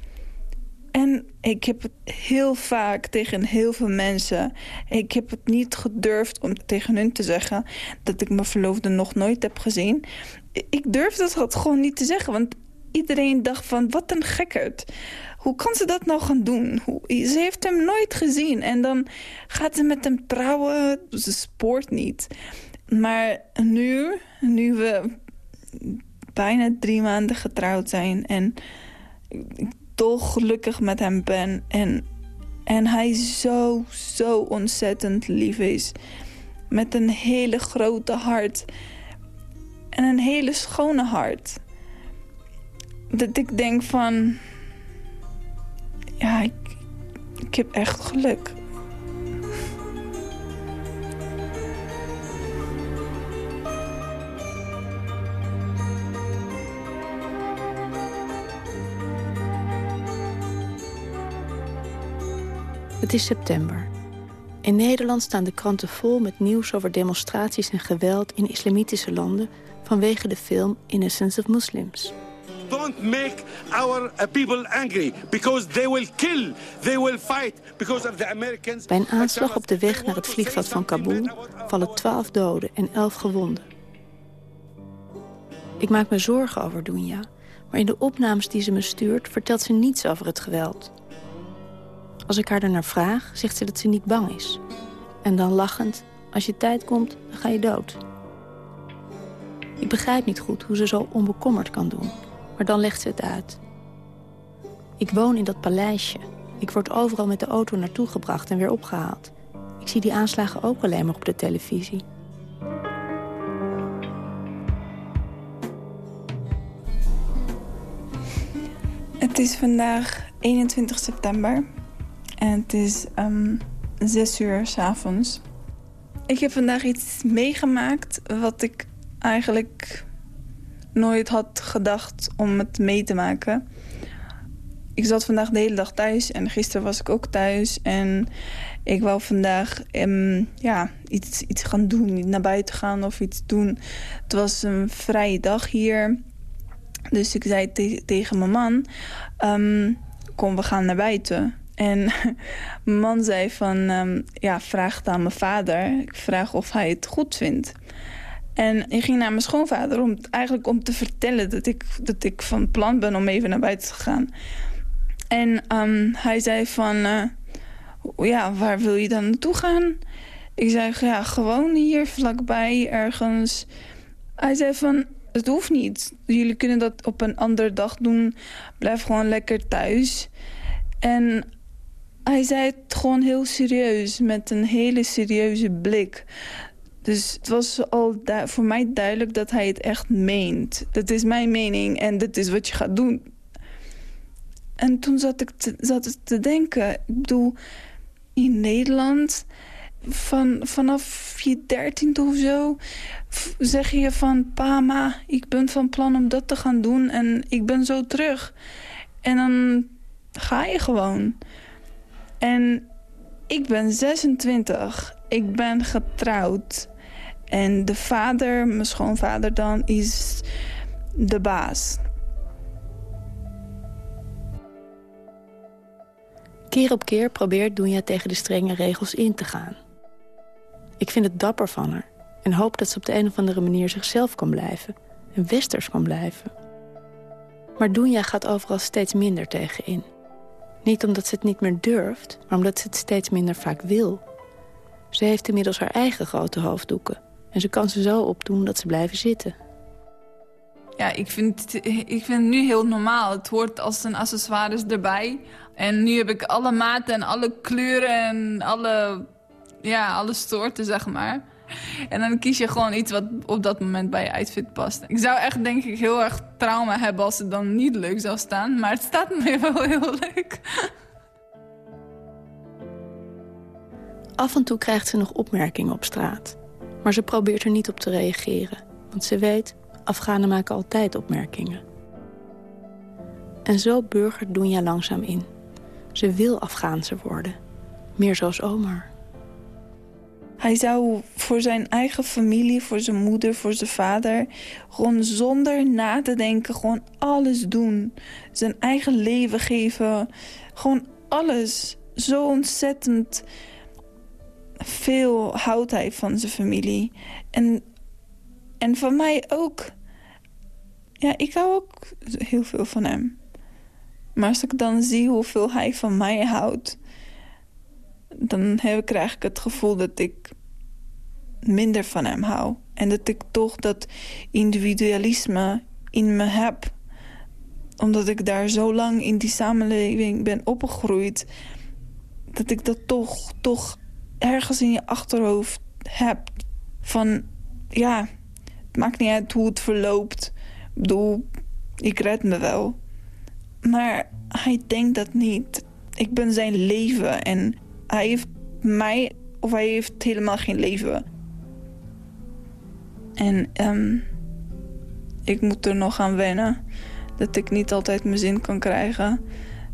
En ik heb het heel vaak tegen heel veel mensen... ik heb het niet gedurfd om tegen hun te zeggen... dat ik mijn verloofde nog nooit heb gezien. Ik durf dat gewoon niet te zeggen, want iedereen dacht van, wat een gekkerd. Hoe kan ze dat nou gaan doen? Hoe, ze heeft hem nooit gezien. En dan gaat ze met hem trouwen. Ze spoort niet. Maar nu, nu we bijna drie maanden getrouwd zijn... en ik toch gelukkig met hem ben... en, en hij zo, zo ontzettend lief is... met een hele grote hart... en een hele schone hart dat ik denk van... Ja, ik, ik heb echt geluk. Het is september. In Nederland staan de kranten vol met nieuws over demonstraties en geweld in islamitische landen vanwege de film Innocence of Muslims. Don't make our uh, people angry because they will kill, they will fight because of the Americans. Bij een aanslag op de weg naar het vliegveld van Kabul vallen 12 doden en 11 gewonden. Ik maak me zorgen over Dunja, maar in de opnames die ze me stuurt vertelt ze niets over het geweld. Als ik haar ernaar vraag, zegt ze dat ze niet bang is. En dan lachend, als je tijd komt, dan ga je dood. Ik begrijp niet goed hoe ze zo onbekommerd kan doen. Maar dan legt ze het uit. Ik woon in dat paleisje. Ik word overal met de auto naartoe gebracht en weer opgehaald. Ik zie die aanslagen ook alleen maar op de televisie. Het is vandaag 21 september. En het is um, 6 uur s'avonds. Ik heb vandaag iets meegemaakt wat ik eigenlijk nooit had gedacht om het mee te maken. Ik zat vandaag de hele dag thuis en gisteren was ik ook thuis. En ik wou vandaag um, ja, iets, iets gaan doen, naar buiten gaan of iets doen. Het was een vrije dag hier. Dus ik zei tegen mijn man, um, kom we gaan naar buiten. En mijn man zei van, um, ja, vraag het aan mijn vader. Ik vraag of hij het goed vindt. En ik ging naar mijn schoonvader om eigenlijk om te vertellen dat ik, dat ik van plan ben om even naar buiten te gaan. En um, hij zei van, uh, ja, waar wil je dan naartoe gaan? Ik zei, ja, gewoon hier vlakbij ergens. Hij zei van, het hoeft niet. Jullie kunnen dat op een andere dag doen. Blijf gewoon lekker thuis. En hij zei het gewoon heel serieus, met een hele serieuze blik. Dus het was al voor mij duidelijk dat hij het echt meent. Dat is mijn mening en dat is wat je gaat doen. En toen zat ik te, zat te denken, ik bedoel, in Nederland... Van, vanaf je dertiende of zo zeg je van... Pama, ik ben van plan om dat te gaan doen en ik ben zo terug. En dan ga je gewoon. En ik ben 26. Ik ben getrouwd. En de vader, mijn schoonvader dan, is de baas. Keer op keer probeert Doenja tegen de strenge regels in te gaan. Ik vind het dapper van haar en hoop dat ze op de een of andere manier zichzelf kan blijven en westers kan blijven. Maar Doenja gaat overal steeds minder tegen in. Niet omdat ze het niet meer durft, maar omdat ze het steeds minder vaak wil. Ze heeft inmiddels haar eigen grote hoofddoeken. En ze kan ze zo opdoen dat ze blijven zitten. Ja, ik vind, ik vind het nu heel normaal. Het hoort als een accessoire erbij. En nu heb ik alle maten en alle kleuren en alle, ja, alle soorten, zeg maar. En dan kies je gewoon iets wat op dat moment bij je outfit past. Ik zou echt denk ik heel erg trauma hebben als het dan niet leuk zou staan. Maar het staat me wel heel leuk. Af en toe krijgt ze nog opmerkingen op straat. Maar ze probeert er niet op te reageren. Want ze weet, Afghanen maken altijd opmerkingen. En zo burgert Dunja langzaam in. Ze wil Afghaanse worden. Meer zoals Omar. Hij zou voor zijn eigen familie, voor zijn moeder, voor zijn vader... gewoon zonder na te denken, gewoon alles doen. Zijn eigen leven geven. Gewoon alles. Zo ontzettend veel houdt hij van zijn familie. En, en van mij ook. Ja, ik hou ook heel veel van hem. Maar als ik dan zie hoeveel hij van mij houdt... dan heb, krijg ik het gevoel dat ik minder van hem hou. En dat ik toch dat individualisme in me heb. Omdat ik daar zo lang in die samenleving ben opgegroeid... dat ik dat toch, toch ergens in je achterhoofd hebt. Van, ja, het maakt niet uit hoe het verloopt. Ik bedoel, ik red me wel. Maar hij denkt dat niet. Ik ben zijn leven en hij heeft mij... of hij heeft helemaal geen leven. En um, ik moet er nog aan wennen. Dat ik niet altijd mijn zin kan krijgen.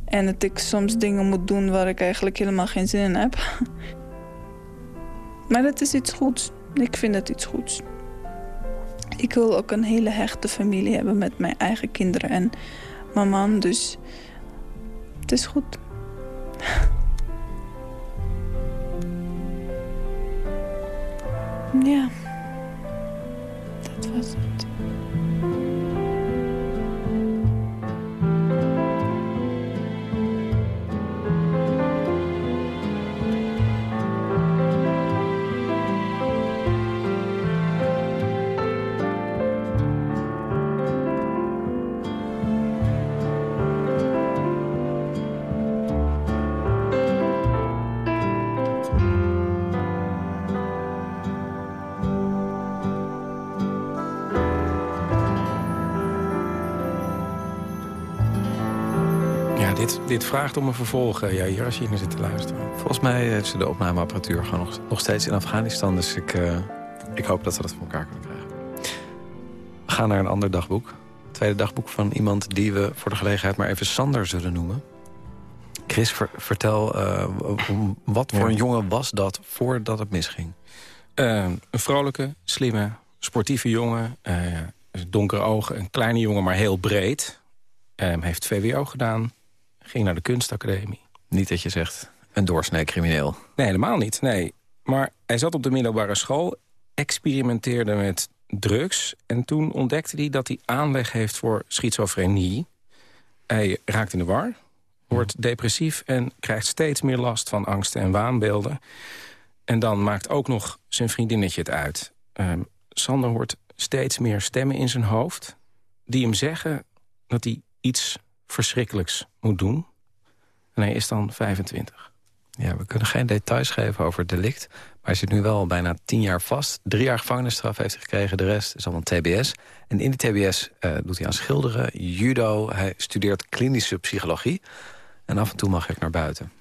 En dat ik soms dingen moet doen waar ik eigenlijk helemaal geen zin in heb. Maar dat is iets goeds. Ik vind dat iets goeds. Ik wil ook een hele hechte familie hebben met mijn eigen kinderen en mijn man. Dus het is goed. Ja, dat was het. Dit, dit vraagt om een vervolg, eh, ja, hier als je hier naar zit te luisteren. Volgens mij heeft ze de opnameapparatuur gewoon nog, nog steeds in Afghanistan. Dus ik, eh, ik hoop dat we dat voor elkaar kunnen krijgen. We gaan naar een ander dagboek. Het tweede dagboek van iemand die we voor de gelegenheid maar even Sander zullen noemen. Chris, ver- vertel, eh, wat voor een jongen was dat voordat het misging? Een vrolijke, slimme, sportieve jongen. donkere ogen, een kleine jongen, maar heel breed. Heeft VWO gedaan, ging naar de kunstacademie. Niet dat je zegt, een doorsnee crimineel. Nee, helemaal niet. Nee. Maar hij zat op de middelbare school, experimenteerde met drugs... en toen ontdekte hij dat hij aanleg heeft voor schizofrenie. Hij raakt in de war, wordt depressief... en krijgt steeds meer last van angsten en waanbeelden. En dan maakt ook nog zijn vriendinnetje het uit. Ehm, Sander hoort steeds meer stemmen in zijn hoofd... die hem zeggen dat hij iets verschrikkelijks moet doen. En hij is dan 25. Ja, we kunnen geen details geven over het delict. Maar hij zit nu wel bijna tien jaar vast. Drie jaar gevangenisstraf heeft hij gekregen. De rest is allemaal TBS. En in die TBS eh, doet hij aan schilderen, judo. Hij studeert klinische psychologie. En af en toe mag ik naar buiten.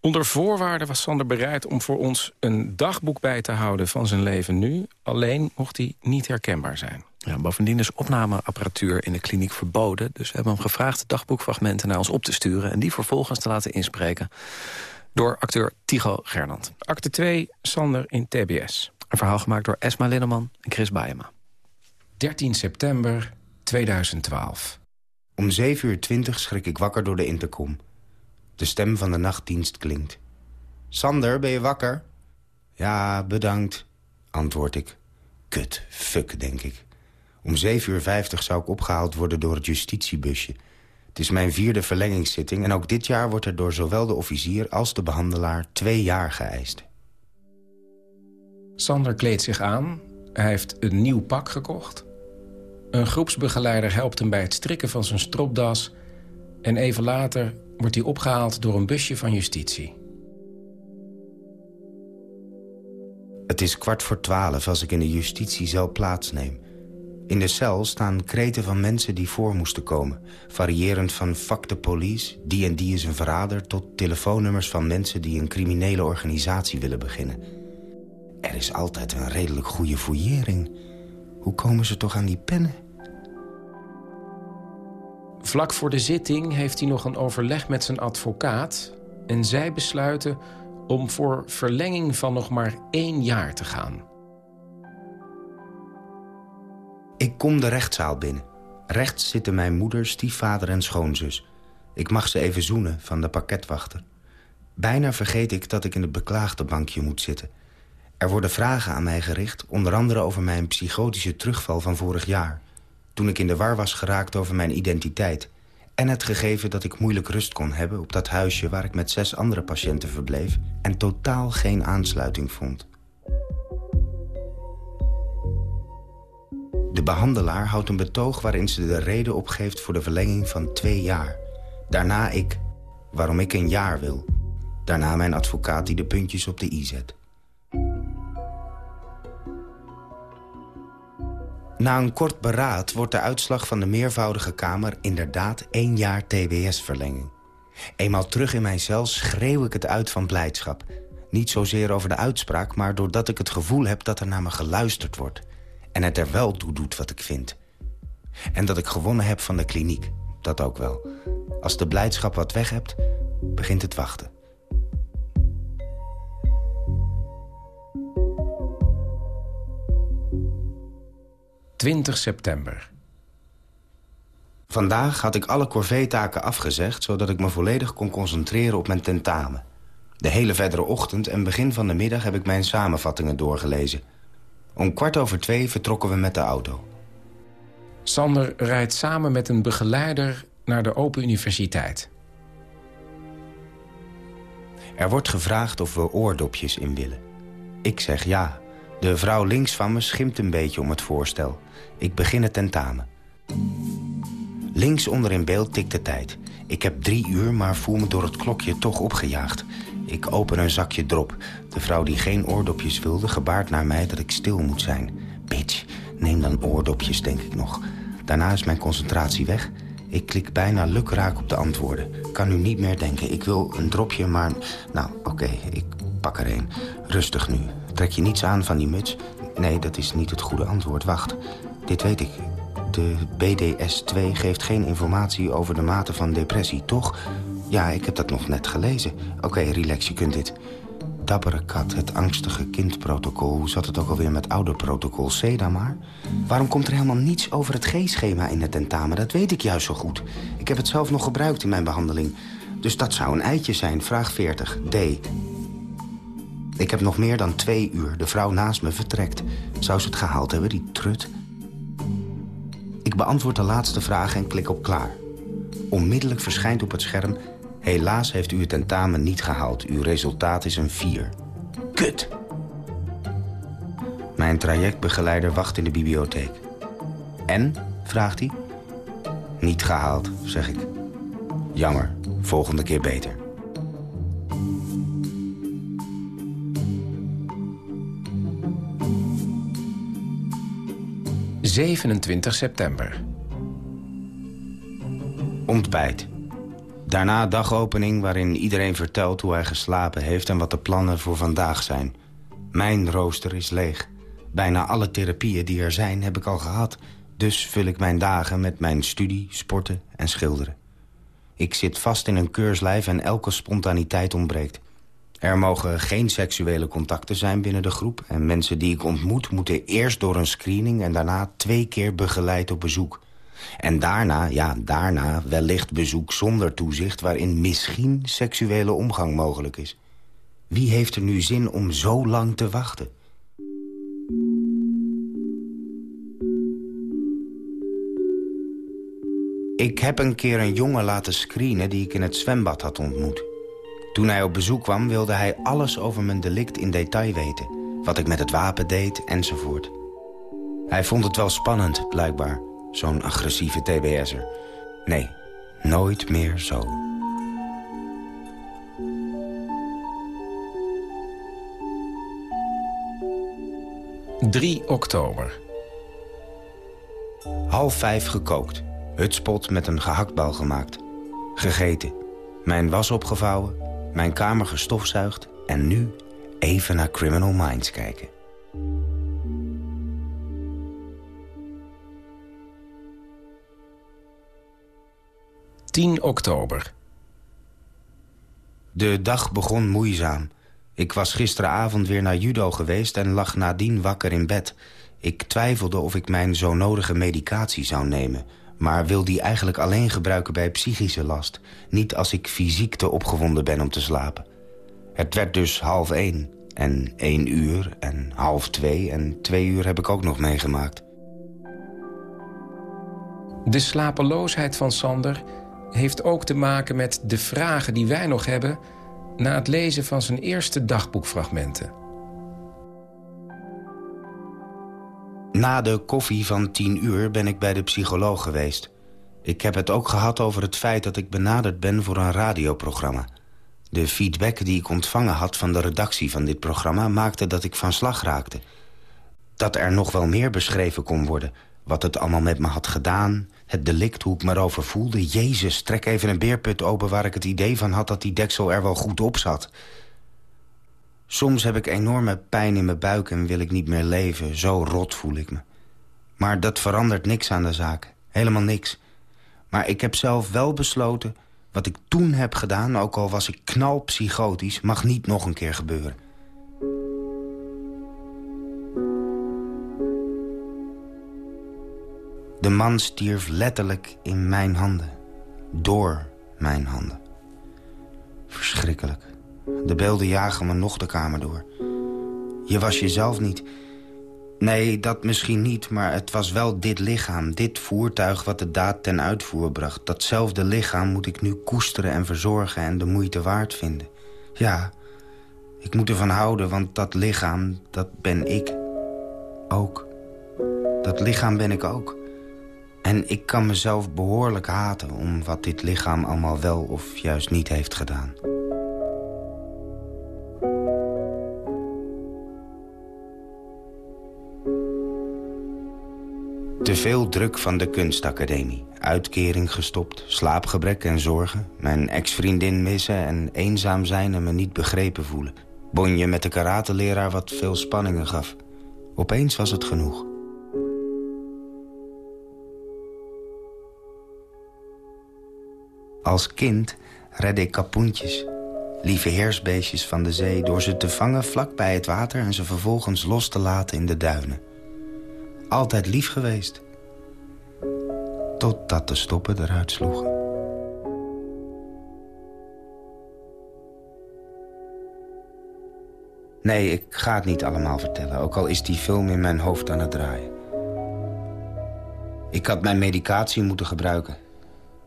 Onder voorwaarden was Sander bereid om voor ons een dagboek bij te houden van zijn leven nu. Alleen mocht hij niet herkenbaar zijn. Ja, bovendien is opnameapparatuur in de kliniek verboden. Dus we hebben hem gevraagd de dagboekfragmenten naar ons op te sturen... en die vervolgens te laten inspreken door acteur Tigo Gernand. Acte 2, Sander in TBS. Een verhaal gemaakt door Esma Linneman en Chris Baeyema. 13 september 2012. Om 7 uur 20 schrik ik wakker door de intercom. De stem van de nachtdienst klinkt. Sander, ben je wakker? Ja, bedankt, antwoord ik. Kut, fuck, denk ik. Om 7 uur 50 zou ik opgehaald worden door het justitiebusje. Het is mijn vierde verlengingszitting... en ook dit jaar wordt er door zowel de officier als de behandelaar twee jaar geëist. Sander kleedt zich aan. Hij heeft een nieuw pak gekocht. Een groepsbegeleider helpt hem bij het strikken van zijn stropdas. En even later wordt hij opgehaald door een busje van justitie. Het is kwart voor twaalf als ik in de justitiecel plaatsneem. In de cel staan kreten van mensen die voor moesten komen. Variërend van fuck de police, die en die is een verrader... tot telefoonnummers van mensen die een criminele organisatie willen beginnen. Er is altijd een redelijk goede fouillering. Hoe komen ze toch aan die pennen? Vlak voor de zitting heeft hij nog een overleg met zijn advocaat... en zij besluiten om voor verlenging van nog maar één jaar te gaan. Ik kom de rechtszaal binnen. Rechts zitten mijn moeder, stiefvader en schoonzus. Ik mag ze even zoenen van de pakketwachter. Bijna vergeet ik dat ik in het beklaagde bankje moet zitten. Er worden vragen aan mij gericht, onder andere over mijn psychotische terugval van vorig jaar. Toen ik in de war was geraakt over mijn identiteit. En het gegeven dat ik moeilijk rust kon hebben op dat huisje waar ik met zes andere patiënten verbleef... en totaal geen aansluiting vond. De behandelaar houdt een betoog waarin ze de reden opgeeft voor de verlenging van twee jaar. Daarna ik, waarom ik een jaar wil. Daarna mijn advocaat die de puntjes op de i zet. Na een kort beraad wordt de uitslag van de meervoudige kamer inderdaad één jaar TBS-verlenging. Eenmaal terug in mijn cel schreeuw ik het uit van blijdschap. Niet zozeer over de uitspraak, maar doordat ik het gevoel heb dat er naar me geluisterd wordt. En het er wel toe doet wat ik vind. En dat ik gewonnen heb van de kliniek, dat ook wel. Als de blijdschap wat weg hebt, begint het wachten. ...20 september. Vandaag had ik alle corvée-taken afgezegd... zodat ik me volledig kon concentreren op mijn tentamen. De hele verdere ochtend en begin van de middag heb ik mijn samenvattingen doorgelezen. Om kwart over twee vertrokken we met de auto. Sander rijdt samen met een begeleider naar de Open Universiteit. Er wordt gevraagd of we oordopjes in willen. Ik zeg ja. De vrouw links van me schimpt een beetje om het voorstel. Ik begin het tentamen. Links onder in beeld tikt de tijd. Ik heb drie uur, maar voel me door het klokje toch opgejaagd. Ik open een zakje drop. De vrouw die geen oordopjes wilde, gebaart naar mij dat ik stil moet zijn. Bitch, neem dan oordopjes, denk ik nog. Daarna is mijn concentratie weg. Ik klik bijna lukraak op de antwoorden. Kan nu niet meer denken. Ik wil een dropje, maar... Nou, oké, ik pak er een. Rustig nu. Trek je niets aan van die muts? Nee, dat is niet het goede antwoord. Wacht, dit weet ik. De BDS-2 geeft geen informatie over de mate van depressie, toch? Ja, ik heb dat nog net gelezen. Oké, relax, je kunt dit. Dappere kat, het angstige kindprotocol. Hoe zat het ook alweer met ouderprotocol? C dan maar. Waarom komt er helemaal niets over het G-schema in het tentamen? Dat weet ik juist zo goed. Ik heb het zelf nog gebruikt in mijn behandeling. Dus dat zou een eitje zijn. Vraag 40. D. Ik heb nog meer dan twee uur. De vrouw naast me vertrekt. Zou ze het gehaald hebben, die trut? Ik beantwoord de laatste vraag en klik op klaar. Onmiddellijk verschijnt op het scherm... Helaas heeft u het tentamen niet gehaald. Uw resultaat is een 4. Kut! Mijn trajectbegeleider wacht in de bibliotheek. En? vraagt hij. Niet gehaald, zeg ik. Jammer, volgende keer beter. ...27 september. Ontbijt. Daarna dagopening waarin iedereen vertelt hoe hij geslapen heeft... en wat de plannen voor vandaag zijn. Mijn rooster is leeg. Bijna alle therapieën die er zijn heb ik al gehad. Dus vul ik mijn dagen met mijn studie, sporten en schilderen. Ik zit vast in een keurslijf en elke spontaniteit ontbreekt. Er mogen geen seksuele contacten zijn binnen de groep... en mensen die ik ontmoet moeten eerst door een screening... en daarna twee keer begeleid op bezoek... En daarna, ja, daarna wellicht bezoek zonder toezicht... waarin misschien seksuele omgang mogelijk is. Wie heeft er nu zin om zo lang te wachten? Ik heb een keer een jongen laten screenen die ik in het zwembad had ontmoet. Toen hij op bezoek kwam wilde hij alles over mijn delict in detail weten. Wat ik met het wapen deed, enzovoort. Hij vond het wel spannend, blijkbaar. Zo'n agressieve TBS'er. Nee, nooit meer zo. ...3 oktober. Half vijf gekookt. Hutspot met een gehaktbal gemaakt. Gegeten. Mijn was opgevouwen. Mijn kamer gestofzuigd. En nu even naar Criminal Minds kijken. 10 oktober. De dag begon moeizaam. Ik was gisteravond weer naar judo geweest en lag nadien wakker in bed. Ik twijfelde of ik mijn zo nodige medicatie zou nemen... maar wil die eigenlijk alleen gebruiken bij psychische last... niet als ik fysiek te opgewonden ben om te slapen. Het werd dus half één en één uur en half twee... en twee uur heb ik ook nog meegemaakt. De slapeloosheid van Sander heeft ook te maken met de vragen die wij nog hebben... na het lezen van zijn eerste dagboekfragmenten. Na de koffie van tien uur ben ik bij de psycholoog geweest. Ik heb het ook gehad over het feit dat ik benaderd ben voor een radioprogramma. De feedback die ik ontvangen had van de redactie van dit programma... maakte dat ik van slag raakte. Dat er nog wel meer beschreven kon worden. Wat het allemaal met me had gedaan, het delict, hoe ik me erover voelde. Jezus, trek even een beerput open waar ik het idee van had... dat die deksel er wel goed op zat. Soms heb ik enorme pijn in mijn buik en wil ik niet meer leven. Zo rot voel ik me. Maar dat verandert niks aan de zaak. Helemaal niks. Maar ik heb zelf wel besloten Wat ik toen heb gedaan, ook al was ik knalpsychotisch... mag niet nog een keer gebeuren. De man stierf letterlijk in mijn handen. Door mijn handen. Verschrikkelijk. De beelden jagen me nog de kamer door. Je was jezelf niet. Nee, dat misschien niet, maar het was wel dit lichaam. Dit voertuig wat de daad ten uitvoer bracht. Datzelfde lichaam moet ik nu koesteren en verzorgen en de moeite waard vinden. Ja, ik moet ervan houden, want dat lichaam, dat ben ik. Ook. Dat lichaam ben ik ook. En ik kan mezelf behoorlijk haten om wat dit lichaam allemaal wel of juist niet heeft gedaan. Te veel druk van de kunstacademie. Uitkering gestopt, slaapgebrek en zorgen. Mijn ex-vriendin missen en eenzaam zijn en me niet begrepen voelen. Bonje met de karateleraar wat veel spanningen gaf. Opeens was het genoeg. Als kind redde ik kapoentjes. Lieve heersbeestjes van de zee... door ze te vangen vlak bij het water... en ze vervolgens los te laten in de duinen. Altijd lief geweest. Totdat de stoppen eruit sloegen. Nee, ik ga het niet allemaal vertellen. Ook al is die film in mijn hoofd aan het draaien. Ik had mijn medicatie moeten gebruiken.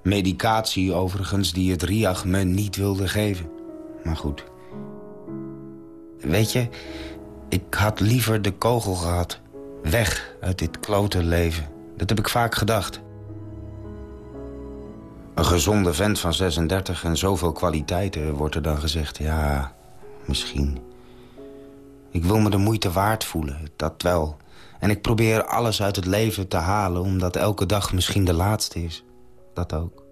Medicatie overigens die het RIAG me niet wilde geven. Maar goed. Weet je, ik had liever de kogel gehad. Weg uit dit klote leven. Dat heb ik vaak gedacht. Een gezonde vent van 36 en zoveel kwaliteiten, wordt er dan gezegd. Ja, misschien. Ik wil me de moeite waard voelen, dat wel. En ik probeer alles uit het leven te halen... omdat elke dag misschien de laatste is. Dat ook.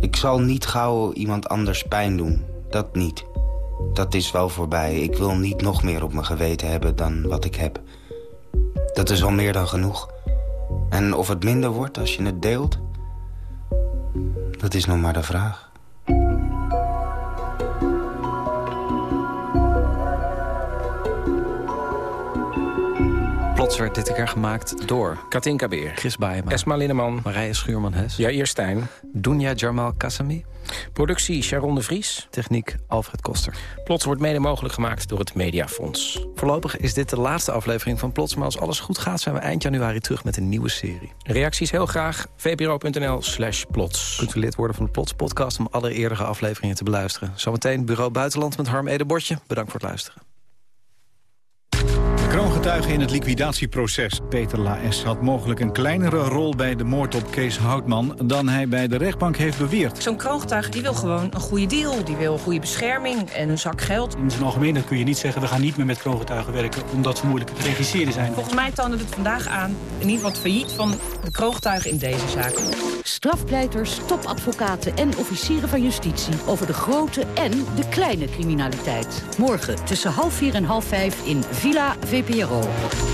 Ik zal niet gauw iemand anders pijn doen. Dat niet. Dat is wel voorbij. Ik wil niet nog meer op mijn geweten hebben dan wat ik heb. Dat is al meer dan genoeg. En of het minder wordt als je het deelt... dat is nog maar de vraag. Plots werd dit keer gemaakt door... Katinka Beer. Chris Baaema. Esma Linneman. Marije Schuurman-Hes. Jair Stijn. Dunja Jarmal Kassami. Productie Sharon de Vries. Techniek Alfred Koster. Plots wordt mede mogelijk gemaakt door het Mediafonds. Voorlopig is dit de laatste aflevering van Plots... maar als alles goed gaat zijn we eind januari terug met een nieuwe serie. Reacties heel graag. vpro.nl slash plots. Kunt u lid worden van de Plots podcast... om alle eerdere afleveringen te beluisteren. Zometeen Bureau Buitenland met Harm Edebordje. Bedankt voor het luisteren. Kroongetuige in het liquidatieproces. Peter Laes had mogelijk een kleinere rol bij de moord op Kees Houtman... dan hij bij de rechtbank heeft beweerd. Zo'n kroongetuige die wil gewoon een goede deal. Die wil goede bescherming en een zak geld. In zijn algemeenheid kun je niet zeggen... we gaan niet meer met kroongetuigen werken omdat ze moeilijk te regisseren zijn. Volgens mij toonde het vandaag aan in ieder geval het failliet van de kroongetuigen in deze zaak. Strafpleiters, topadvocaten en officieren van justitie... over de grote en de kleine criminaliteit. Morgen tussen half vier en half vijf in Villa VPRO.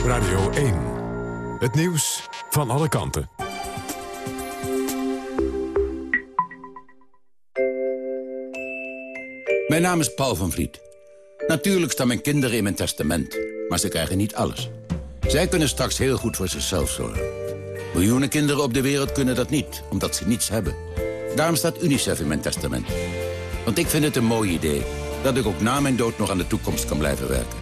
Radio 1. Het nieuws van alle kanten. Mijn naam is Paul van Vliet. Natuurlijk staan mijn kinderen in mijn testament, maar ze krijgen niet alles. Zij kunnen straks heel goed voor zichzelf zorgen. Miljoenen kinderen op de wereld kunnen dat niet, omdat ze niets hebben. Daarom staat UNICEF in mijn testament. Want ik vind het een mooi idee dat ik ook na mijn dood nog aan de toekomst kan blijven werken.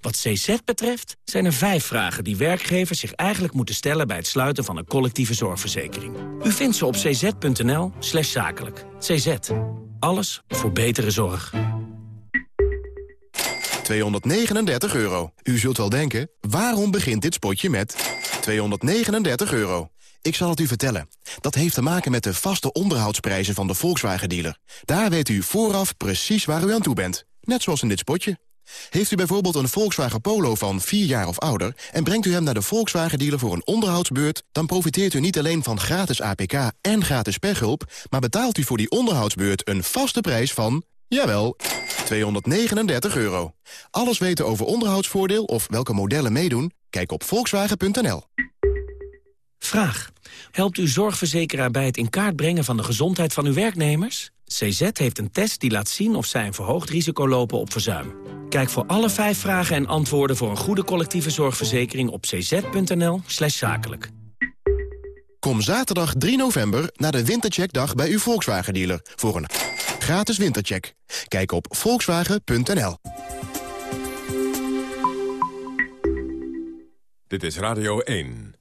Wat CZ betreft zijn er vijf vragen die werkgevers zich eigenlijk moeten stellen... bij het sluiten van een collectieve zorgverzekering. U vindt ze op cz.nl slash zakelijk. CZ. Alles voor betere zorg. 239 euro. U zult wel denken, waarom begint dit spotje met 239 euro? Ik zal het u vertellen. Dat heeft te maken met de vaste onderhoudsprijzen van de Volkswagen-dealer. Daar weet u vooraf precies waar u aan toe bent. Net zoals in dit spotje. Heeft u bijvoorbeeld een Volkswagen Polo van 4 jaar of ouder... en brengt u hem naar de Volkswagen-dealer voor een onderhoudsbeurt... dan profiteert u niet alleen van gratis APK en gratis pechhulp... maar betaalt u voor die onderhoudsbeurt een vaste prijs van... jawel, 239 euro. Alles weten over onderhoudsvoordeel of welke modellen meedoen? Kijk op volkswagen.nl. Vraag. Helpt uw zorgverzekeraar bij het in kaart brengen van de gezondheid van uw werknemers? CZ heeft een test die laat zien of zij een verhoogd risico lopen op verzuim. Kijk voor alle vijf vragen en antwoorden voor een goede collectieve zorgverzekering op cz.nl slash zakelijk. Kom zaterdag 3 november naar de Wintercheckdag bij uw Volkswagen-dealer... voor een gratis wintercheck. Kijk op volkswagen.nl. Dit is Radio 1.